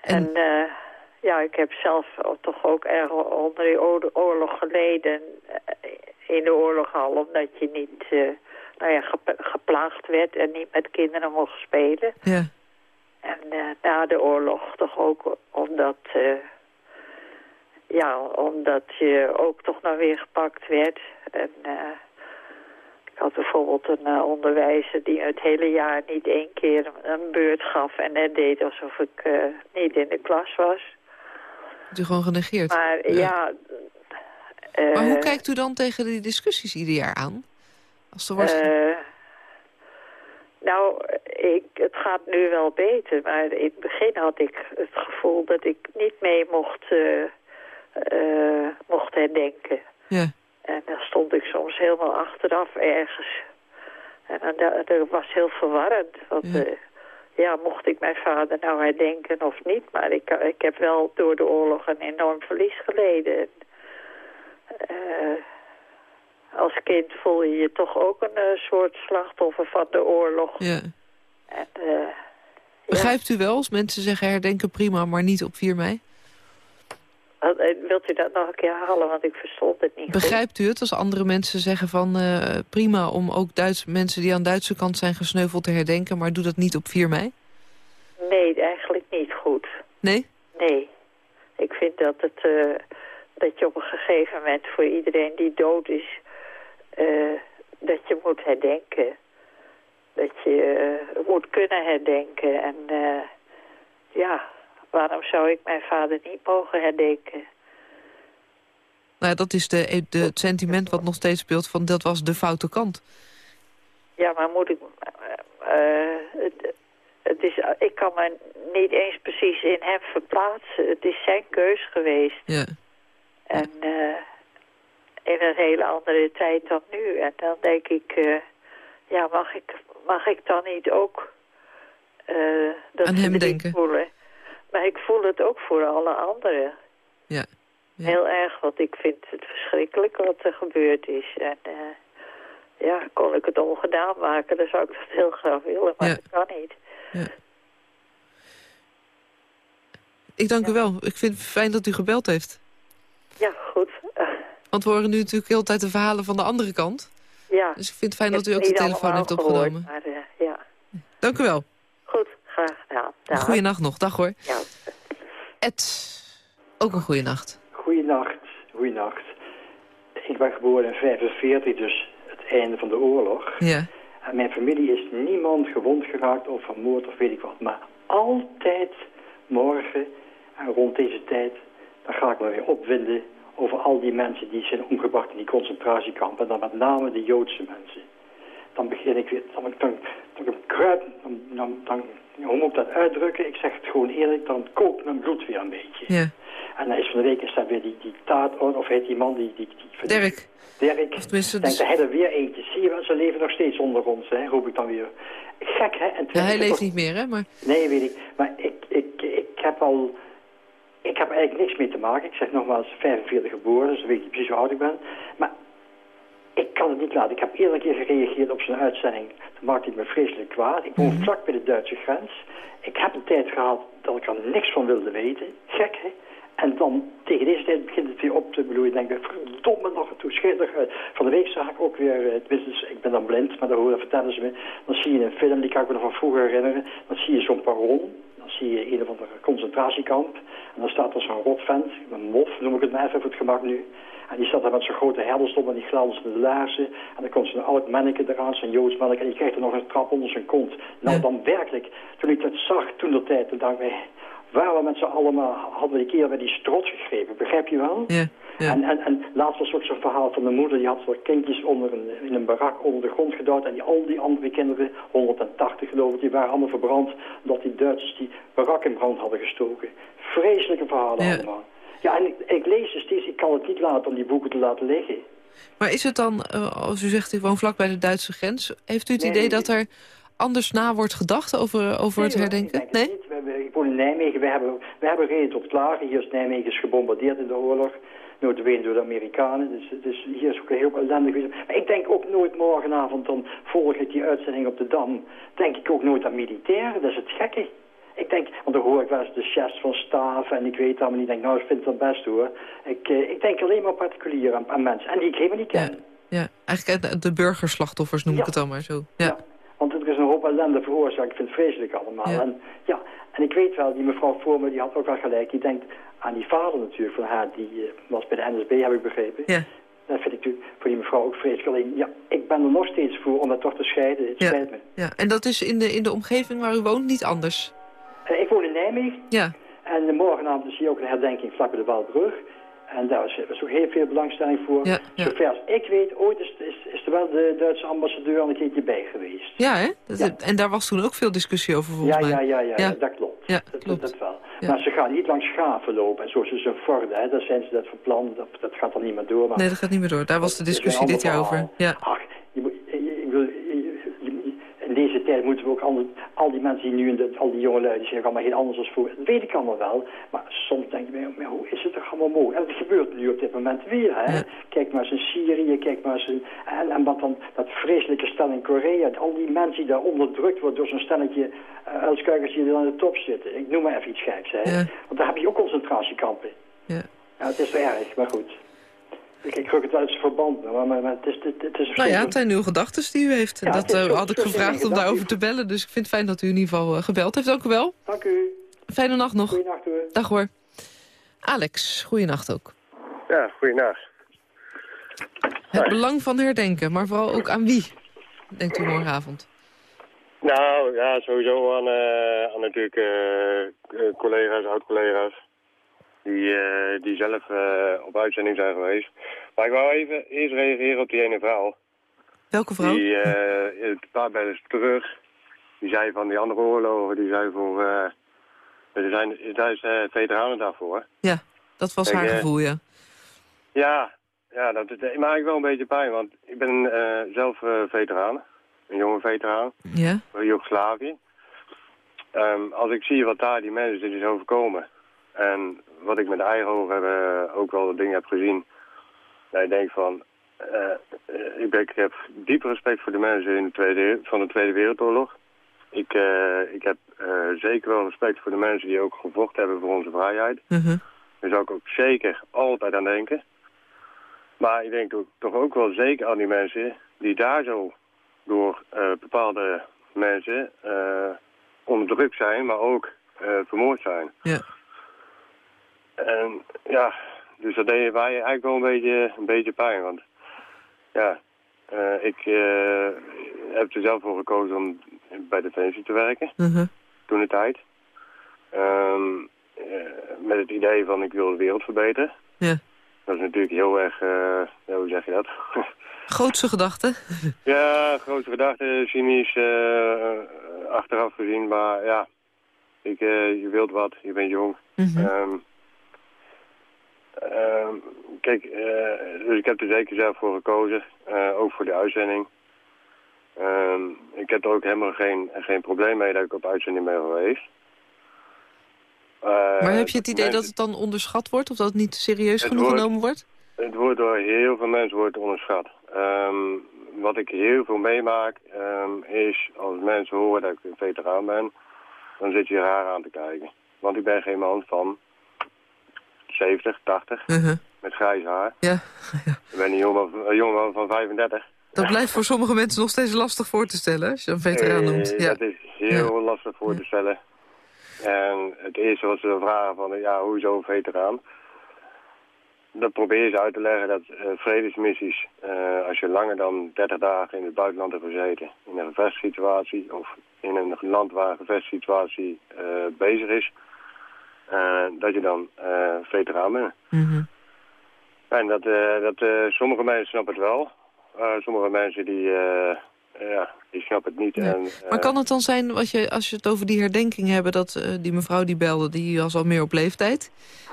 En, eh, ja, ik heb zelf toch ook erg onder die oor- oorlog geleden. In de oorlog al, omdat je niet nou ja, gep- geplaagd werd en niet met kinderen mocht spelen. Ja. En eh, na de oorlog toch ook omdat... eh, ja, omdat je ook toch nog weer gepakt werd. En eh, ik had bijvoorbeeld een eh, onderwijzer die het hele jaar niet één keer een beurt gaf en net deed alsof ik eh, niet in de klas was. U gewoon genegeerd? Maar ja... eh, maar hoe kijkt u dan tegen die discussies ieder jaar aan? Als eh, nou, ik, het gaat nu wel beter, maar in het begin had ik het gevoel dat ik niet mee mocht, eh, mocht herdenken. Ja. En dan stond ik soms helemaal achteraf ergens. En dan, da- dat was heel verwarrend. Want Ja. ja. ja, mocht ik mijn vader nou herdenken of niet. Maar ik, ik heb wel door de oorlog een enorm verlies geleden. En, eh, als kind voel je je toch ook een eh, soort slachtoffer van de oorlog. Ja. En, eh, Begrijpt u wel als mensen zeggen herdenken prima, maar niet op 4 mei? eh, wilt u dat nog een keer halen, want ik verstond het niet goed. Begrijpt u het als andere mensen zeggen van prima om ook Duits, mensen die aan de Duitse kant zijn gesneuveld te herdenken, maar doe dat niet op 4 mei? Nee, eigenlijk niet goed. Nee? Nee. Ik vind dat, het, dat je op een gegeven moment voor iedereen die dood is... eh, dat je moet herdenken. Dat je eh, moet kunnen herdenken. En eh, ja, waarom zou ik mijn vader niet mogen herdenken? Nou, dat is de, de, het sentiment wat nog steeds speelt van dat was de foute kant. Ja, maar moet ik... het, het is, ik kan me niet eens precies in hem verplaatsen. Het is zijn keus geweest. Ja. En eh, in een hele andere tijd dan nu. En dan denk ik, eh, ja, mag ik, mag ik dan niet ook eh dat Aan hem denken. voelen? Maar ik voel het ook voor alle anderen. Ja. Ja. Heel erg, want ik vind het verschrikkelijk wat er gebeurd is. En eh, ja, kon ik het ongedaan maken, dan zou ik dat heel graag willen, maar Ja. dat kan niet. Ik dank u wel. Ik vind het fijn dat u gebeld heeft. Ja, goed. Want we horen nu natuurlijk heel de tijd de verhalen van de andere kant. ja. Dus ik vind het fijn dat u ook de telefoon heeft gehoord, opgenomen. maar eh, ja, Dank u wel. goed, graag gedaan. Goeienacht nog. Dag hoor. Ja. Ed, ook een goede nacht. Goeienacht, goeienacht. Ik ben geboren in 45, dus het einde van de oorlog. Ja. En mijn familie is niemand gewond geraakt of vermoord of weet ik wat. Maar altijd morgen en rond deze tijd, dan ga ik me weer opwinden over al die mensen die zijn omgebracht in die concentratiekampen. En dan met name de Joodse mensen. Dan begin ik weer, dan, dan, dan, kruip, dan, dan, dan, hoe moet ik dat uitdrukken? Ik zeg het gewoon eerlijk, dan kookt mijn bloed weer een beetje. Ja. En dan is van de week is daar weer die, die taart, of heet die man, die... die, die Dirk. Dirk. Of tenminste, Denkt, dus- er weer eentje. Zie je wel, ze leven nog steeds onder ons, hè, roep ik dan weer. Gek, hè? En Ja, hij leeft niet meer, hè? Maar Nee, weet ik. Maar ik, ik, ik heb al... Ik heb eigenlijk niks mee te maken. Ik zeg nogmaals 45 geboren, dus weet je precies hoe oud ik ben. Maar ik kan het niet laten. Ik heb iedere keer gereageerd op zijn uitzending. Toen maakte ik me vreselijk kwaad. Ik woon vlak bij de Duitse grens. Ik heb een tijd gehad dat ik er niks van wilde weten. Gek, hè? En dan tegen deze tijd begint het weer op te bloeien. Ik denk, verdomme nog, toe schitterig uit. Van de week zag ik ook weer, eh, tenminste, ik ben dan blind, maar dan horen vertellen ze me. Dan zie je een film, die kan ik me nog van vroeger herinneren. Dan zie je zo'n perron. Zie je een of andere concentratiekamp. En dan staat er zo'n rotvent, een mof noem ik het maar even voor het gemak nu. En die staat daar met zo'n grote herdelstop en die glansende laarzen. En dan komt zo'n oud manneke eraan, zo'n Joods manneke. En die krijgt er nog een trap onder zijn kont. Nou, dan werkelijk, toen ik dat zag toen de tijd, toen dacht ik, waren we met z'n allemaal, hadden we die keer bij die strot gegrepen. Begrijp je wel? ja. ja. En, en, en laatst was ook zo'n verhaal van de moeder, die had haar kindjes onder een, in een barak onder de grond gedouwd. En die, al die andere kinderen, 180 geloof ik, die waren allemaal verbrand. Omdat die Duitsers die barak in brand hadden gestoken. Vreselijke verhalen Ja. allemaal. Ja, en ik, ik lees dus steeds, ik kan het niet laten om die boeken te laten liggen. Maar is het dan, eh, als u zegt, ik woon vlak bij de Duitse grens... heeft u het Nee, idee nee. dat er anders na wordt gedacht over, over het Nee, herdenken? Nee? In Nijmegen, we hebben, we hebben reden tot klagen. Hier is Nijmegen is gebombardeerd in de oorlog. Notabene door de Amerikanen. Dus, dus hier is ook een heel ellendig geweest. Maar ik denk ook nooit morgenavond, dan volg ik die uitzending op de Dam. Denk ik ook nooit aan militairen. Dat is het gekke. Ik denk, want dan hoor ik wel eens de chefs van staf en ik weet allemaal niet. Ik denk, nou, ik vind het best hoor. Ik, eh, ik denk alleen maar particulier aan, aan mensen. En die ik helemaal niet ken. Ja, eigenlijk de- de burgerslachtoffers noem ik Ja. het dan maar zo. Ja. Hoop ellende veroorzaakt. Ik vind het vreselijk allemaal. Ja. En, ja, en ik weet wel, die mevrouw voor me, die had ook wel gelijk. Die denkt aan die vader natuurlijk van haar. Die eh, was bij de NSB, heb ik begrepen. Ja. Dat vind ik natuurlijk voor die mevrouw ook vreselijk. Alleen, ja, ik ben er nog steeds voor om dat toch te scheiden. Het Ja. spijt me. ja. En dat is in de, in de omgeving waar u woont niet anders? Eh, ik woon in Nijmegen. Ja. En morgenavond zie je ook een herdenking vlak bij de Waalbrug. En daar is, is ook heel veel belangstelling voor. Ja, ja. Zover als ik weet, ooit is, is, is er wel de Duitse ambassadeur al een keertje bij geweest. Ja, hè? Dat- En daar was toen ook veel discussie over, volgens Ja, mij. ja, ja, ja, Ja. dat klopt. Ja, dat, klopt. Dat, dat wel. Ja. Maar ze gaan niet langs schaven lopen. En zoals ze zo'n Forde, hè, daar zijn ze dat van plan. Dat, dat gaat dan niet meer door. Maar Nee, dat gaat niet meer door. Daar was de discussie dit jaar over. Ja. Ach, deze tijd moeten we ook al, al die mensen die nu, in de, al die jonge lui, die zeggen allemaal geen anders als voor. Dat weet ik allemaal wel. Maar soms denk ik, maar hoe is het toch allemaal mogelijk? En dat gebeurt nu op dit moment weer. Hè? Kijk maar eens in Syrië, kijk maar eens in, en, en wat dan, dat vreselijke stel in Korea. Al die mensen die daar onderdrukt worden door zo'n stelletje uh, uitskuikers die er aan de top zitten. Ik noem maar even iets geks. Hè? Ja. Want daar heb je ook concentratiekampen. Ja. Ja, het is erg, maar goed. Ik, ik ruk het uit zijn verband, maar, maar, maar het is... Het, het is Nou ja, het zijn uw gedachten die u heeft. Ja, dat eh, had ik gevraagd om daarover te bellen. Dus ik vind het fijn dat u in ieder geval eh, gebeld heeft. Dank u wel. Dank u. Fijne nacht nog. Goeienacht hoor. Dag hoor. Alex, goeienacht ook. Ja, goeienacht. Het belang van herdenken, maar vooral ook aan wie, denkt u morgenavond? Nou, ja, sowieso aan, eh, aan natuurlijk eh, eh, collega's, oud-collega's. Die, eh, die zelf eh, op uitzending zijn geweest. Maar ik wou even eerst reageren op die ene vrouw. Welke vrouw? Die eh, een paar bellen terug. Die zei van die andere oorlogen, die zei voor... er zijn, daar is uh, veteranendag voor. Ja, dat was haar gevoel, ja. Ja, ja dat maar ik wel een beetje pijn, want ik ben zelf veteraan. Een jonge veteraan. Ja? van Joegoslavië. Ehm, als ik zie wat daar die mensen dit is overkomen... en wat ik met eigen ogen heb, eh, ook wel dingen heb gezien... denk ik van... eh, eh, ik, ben, ik heb diep respect voor de mensen in de tweede, van de Tweede Wereldoorlog. Ik, ik heb zeker wel respect voor de mensen die ook gevochten hebben voor onze vrijheid. Mhm. Daar zou ik ook zeker altijd aan denken. Maar ik denk ook, toch ook wel zeker aan die mensen die daar zo door bepaalde mensen eh onderdrukt zijn, maar ook vermoord zijn. Ja. En ja, dus dat deed mij eigenlijk wel een beetje, een beetje pijn. Want ja, eh, ik eh, heb er zelf voor gekozen om bij Defensie te werken, Mhm. toen de tijd. Ehm, eh, met het idee van ik wil de wereld verbeteren. Ja. Dat is natuurlijk heel erg, ja, hoe zeg je dat? Grootste gedachte. Ja, grote gedachte, cynisch, achteraf gezien. Maar ja, ik, je wilt wat, je bent jong. Mhm. Ehm, ehm, kijk, eh, dus ik heb er zeker zelf voor gekozen, eh, ook voor de uitzending. Ehm, ik heb er ook helemaal geen, geen probleem mee dat ik op uitzending ben geweest. Eh, maar heb je het idee mensen- dat het dan onderschat wordt? Of dat het niet serieus Het genoeg wordt- genomen wordt? Het wordt door heel veel mensen wordt onderschat. Ehm, wat ik heel veel meemaak is als mensen horen dat ik een veteraan ben, dan zit je raar aan te kijken. Want ik ben geen man van 70, 80 Mhm. met grijs haar. Ja. Ik ben een jongen, een jongen van 35. Dat blijft voor sommige mensen nog steeds lastig voor te stellen, als je een veteraan Eh, noemt. Ja. Dat is heel lastig voor te stellen. En het eerste wat ze dan vragen van, ja, hoezo een veteraan? Dan probeer ze uit te leggen dat eh, vredesmissies, eh, als je langer dan 30 dagen in het buitenland hebt gezeten, in een gevechtssituatie of in een land waar een gevechtssituatie eh, bezig is, eh, dat je dan eh, veteraan bent. Mhm. En dat, eh, dat eh, sommige mensen snappen het wel. Eh, sommige mensen die, eh, ja, die snappen het niet. Ja. En, Maar eh, kan het dan zijn, wat je, als je het over die herdenking hebben... dat eh, die mevrouw die belde, die was al meer op leeftijd.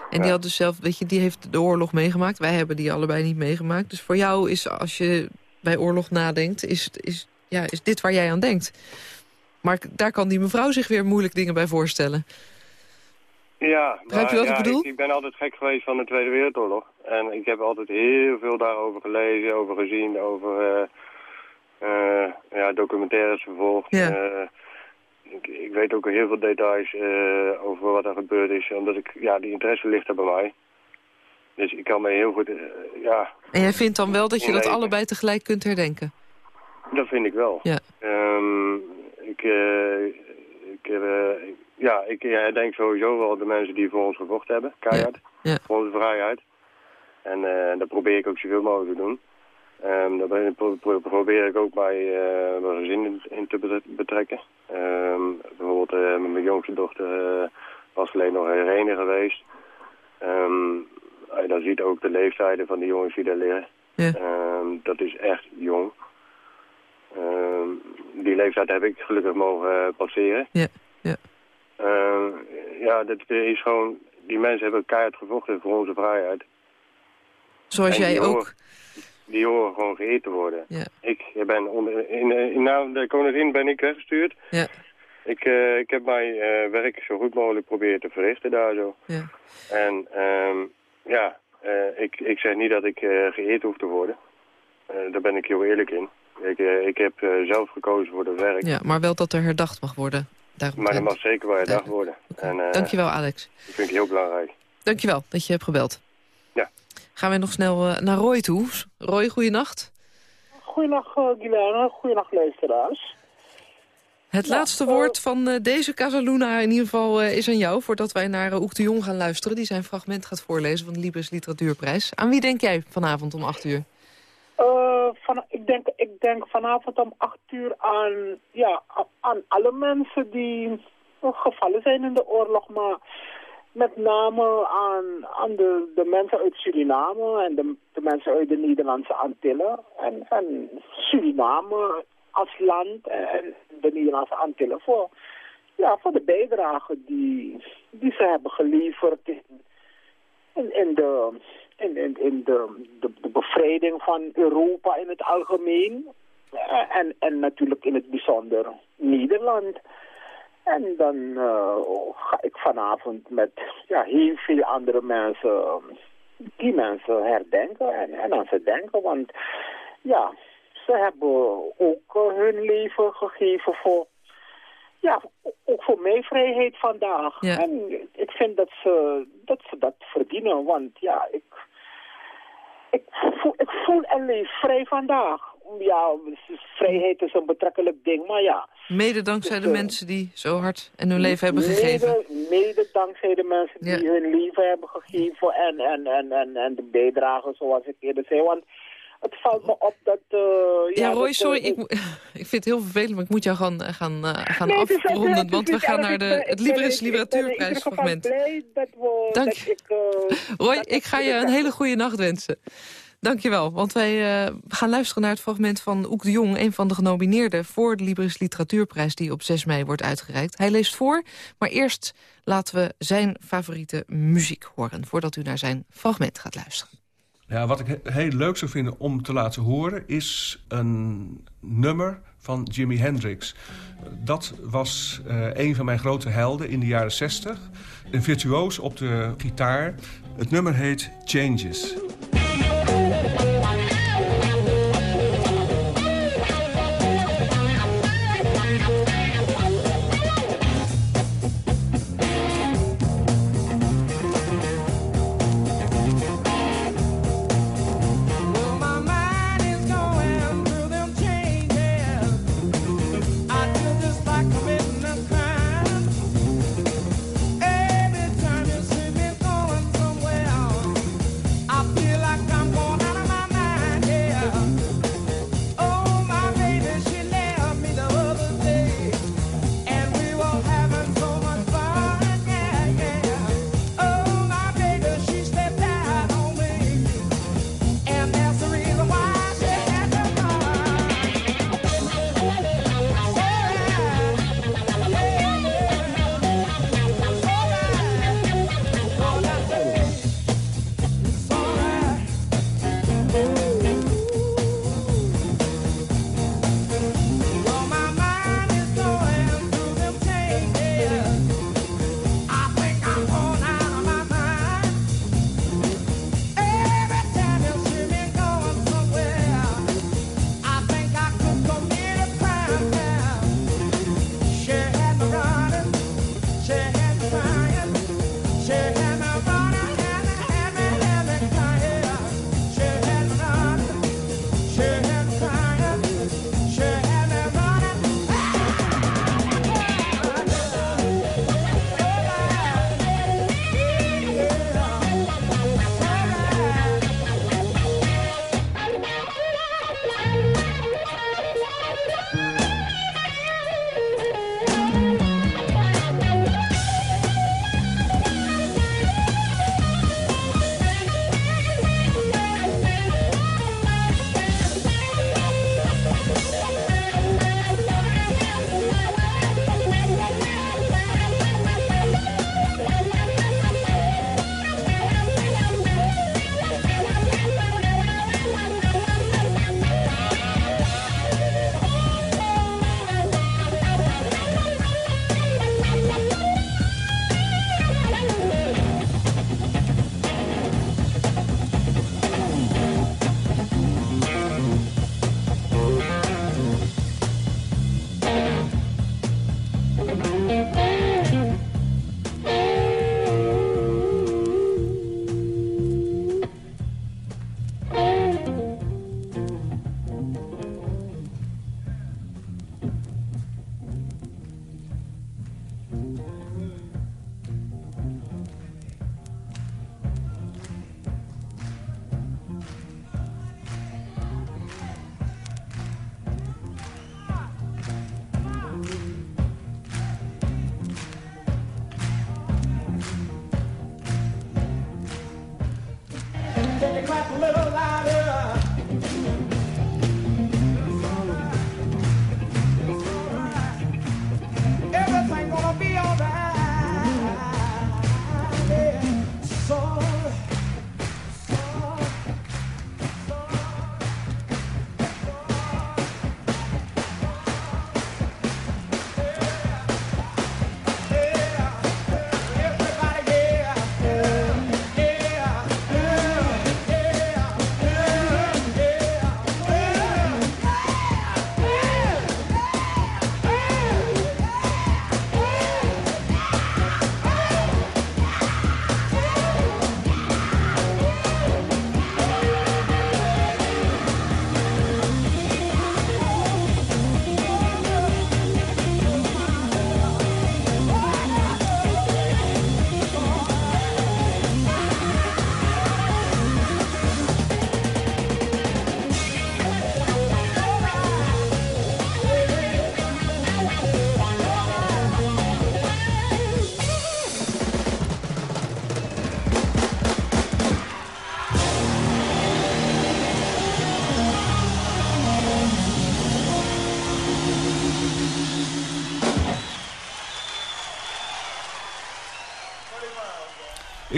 En die had dus zelf, weet je, die heeft de oorlog meegemaakt. Wij hebben die allebei niet meegemaakt. Dus voor jou is, als je bij oorlog nadenkt... is, is, ja, is dit waar jij aan denkt. Maar daar kan die mevrouw zich weer moeilijk dingen bij voorstellen. Ja, Begrijp je maar ik ja, bedoel? Ik, ben altijd gek geweest van de Tweede Wereldoorlog. En ik heb altijd heel veel daarover gelezen, over gezien, over eh, eh, ja, documentaires vervolgd. Ja. Eh, ik, ik weet ook heel veel details over wat er gebeurd is, omdat ik, ja, die interesse ligt er bij mij. Dus ik kan me heel goed, ja, En jij vindt dan wel dat je dat allebei tegelijk kunt herdenken? dat vind ik wel. Ja. Ehm, ik, eh, ik, eh, ik- ja, ik herdenk sowieso wel de mensen die voor ons gevochten hebben, keihard, Ja. voor onze vrijheid. En eh dat probeer ik ook zoveel mogelijk te doen. Ehm pro- pro- probeer ik ook bij eh, mijn gezin in, in te betre- betrekken. Ehm, bijvoorbeeld eh, met mijn jongste dochter eh, was geleden nog Renen geweest. Ehm, als je dan ziet ook de leeftijden van die jongens die daar liggen. Ja. Ehm, dat is echt jong. Ehm, die leeftijd heb ik gelukkig mogen eh, passeren. Ja, ja. Ehm, ja, dat is gewoon... Die mensen hebben keihard gevochten voor onze vrijheid. Zoals En jij ook. horen- die horen gewoon geëerd te worden. Ja. Ik ben onder, in, in naam de koningin ben ik weggestuurd. Ja. Ik, eh, ik heb mijn eh, werk zo goed mogelijk proberen te verrichten daar zo. Ja. En ehm, ja, eh, ik, ik zeg niet dat ik eh, geëerd hoef te worden. Eh, daar ben ik heel eerlijk in. Ik, eh, ik heb eh, zelf gekozen voor dat werk. Ja, maar wel dat er herdacht mag worden. Daarom Maar dat mag zeker wel herdacht worden. En, eh, Dankjewel, Alex. Dat vind ik heel belangrijk. Dankjewel dat je hebt gebeld. Ja. Gaan we nog snel eh, naar Roy toe. Roy, goeienacht. Goedenacht, uh, Guilaine. Goedenacht, luisteraars. Het laatste woord van eh, deze Casaluna in ieder geval eh, is aan jou... voordat wij naar uh, Oek de Jong gaan luisteren... die zijn fragment gaat voorlezen van de Libris Literatuurprijs. Aan wie denk jij vanavond om 8 uur? Van, ik, denk, ik denk vanavond om acht uur aan, ja, aan, alle mensen die gevallen zijn in de oorlog, maar met name aan, aan de, de mensen uit Suriname en de, de mensen uit de Nederlandse Antillen. En, en Suriname als land en de Nederlandse Antillen voor, ja, voor de bijdrage die, die ze hebben geleverd in, in de in, in, in de, de, bevrijding van Europa in het algemeen. Eh, En, en natuurlijk in het bijzonder Nederland. En dan uh, ga ik vanavond met ja, heel veel andere mensen die mensen herdenken en, en aan ze denken. Want ja, ze hebben ook uh, hun leven gegeven voor, ja, ook voor vrijheid vandaag. Ja. En ik vind dat ze, dat ze dat verdienen, want ja, ik, ik, voel, ik voel en leef vrij vandaag. Ja, vrijheid is een betrekkelijk ding, maar ja. Mede dankzij Dus, de eh, mensen die zo hard en hun leven hebben gegeven. Mede, mede dankzij de mensen die hun leven hebben gegeven en, en, en, en, en de bijdrage, zoals ik eerder zei. Want het valt me op dat... eh, Ja, ja, Roy, dat, sorry, eh, ik, ik vind het heel vervelend, maar ik moet jou gaan, gaan, eh, gaan Nee, afronden. het want we gaan naar de, ben- het Libris ik ben in ieder geval Literatuurprijsfragment. blij dat we... Dank dat ik, eh, Roy, dat ik ga je een hele goede nacht wensen. Dankjewel, want wij eh, gaan luisteren naar het fragment van Oek de Jong... een van de genomineerden voor de Libris Literatuurprijs... die op 6 mei wordt uitgereikt. Hij leest voor, maar eerst laten we zijn favoriete muziek horen... voordat u naar zijn fragment gaat luisteren. Ja, wat ik he- heel leuk zou vinden om te laten horen... is een nummer van Jimi Hendrix. Dat was eh, een van mijn grote helden in de jaren 60. Een virtuoos op de gitaar. Het nummer heet Changes.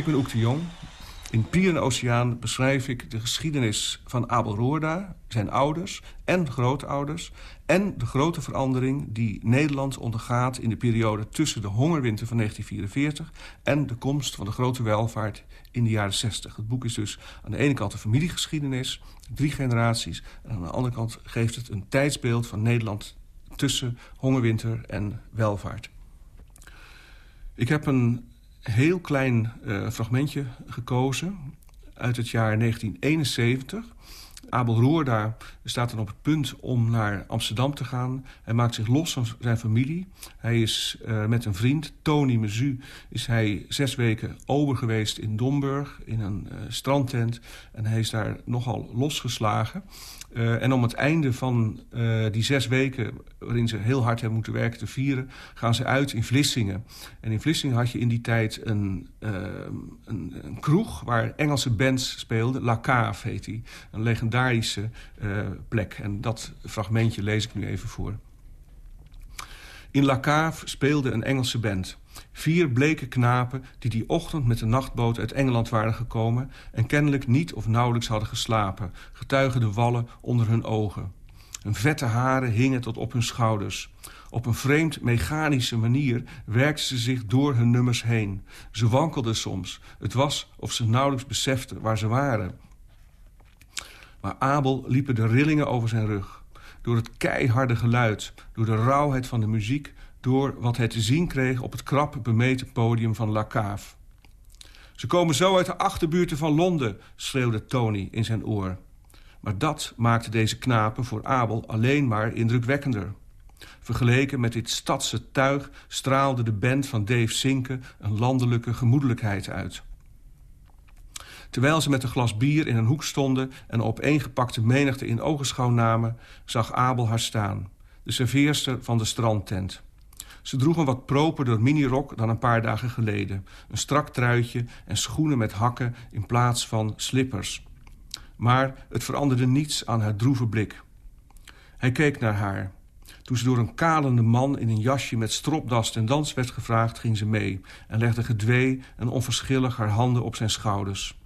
Ik ben Oek de Jong. In Pier en Oceaan beschrijf ik de geschiedenis van Abel Roorda, zijn ouders en grootouders... en de grote verandering die Nederland ondergaat in de periode tussen de hongerwinter van 1944... en de komst van de grote welvaart in de jaren 60. Het boek is dus aan de ene kant een familiegeschiedenis, drie generaties... en aan de andere kant geeft het een tijdsbeeld van Nederland tussen hongerwinter en welvaart. Ik heb een heel klein uh, fragmentje gekozen uit het jaar 1971. Abel Roorda staat dan op het punt om naar Amsterdam te gaan. Hij maakt zich los van zijn familie. Hij is uh, met een vriend, Tony Mezu, is hij zes weken ober geweest in Domburg... in een uh, strandtent. En hij is daar nogal losgeslagen. Uh, en om het einde van uh, die zes weken, waarin ze heel hard hebben moeten werken, te vieren, gaan ze uit in Vlissingen. En in Vlissingen had je in die tijd een, uh, een, een, kroeg waar Engelse bands speelden. La Cave heet die. Een legendarische plek. En dat fragmentje lees ik nu even voor. In La Cave speelde een Engelse band. Vier bleke knapen die die ochtend met de nachtboot uit Engeland waren gekomen... en kennelijk niet of nauwelijks hadden geslapen... getuigen de wallen onder hun ogen. Hun vette haren hingen tot op hun schouders. Op een vreemd mechanische manier werkten ze zich door hun nummers heen. Ze wankelden soms. Het was of ze nauwelijks beseften waar ze waren. Maar Abel liepen de rillingen over zijn rug. Door het keiharde geluid, door de rauwheid van de muziek door wat hij te zien kreeg op het krap bemeten podium van La Cave. Ze komen zo uit de achterbuurten van Londen, schreeuwde Tony in zijn oor. Maar dat maakte deze knapen voor Abel alleen maar indrukwekkender. Vergeleken met dit stadse tuig straalde de band van Dave Sinken een landelijke gemoedelijkheid uit. Terwijl ze met een glas bier in een hoek stonden en opeengepakte menigte in ogenschouw namen, zag Abel haar staan, de serveerster van de strandtent. Ze droegen wat properder minirok dan een paar dagen geleden. Een strak truitje en schoenen met hakken in plaats van slippers. Maar het veranderde niets aan haar droeve blik. Hij keek naar haar. Toen ze door een kalende man in een jasje met stropdas en dans werd gevraagd... ging ze mee en legde gedwee en onverschillig haar handen op zijn schouders.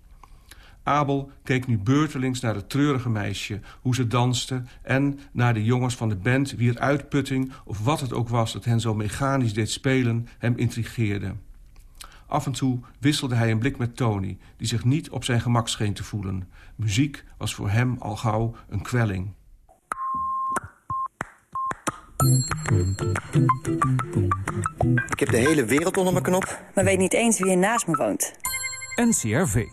Abel keek nu beurtelings naar het treurige meisje, hoe ze danste... en naar de jongens van de band wier uitputting, of wat het ook was... dat hen zo mechanisch deed spelen, hem intrigeerde. Af en toe wisselde hij een blik met Tony, die zich niet op zijn gemak scheen te voelen. Muziek was voor hem al gauw een kwelling. Ik heb de hele wereld onder mijn knop, maar weet niet eens wie er naast me woont. NCRV.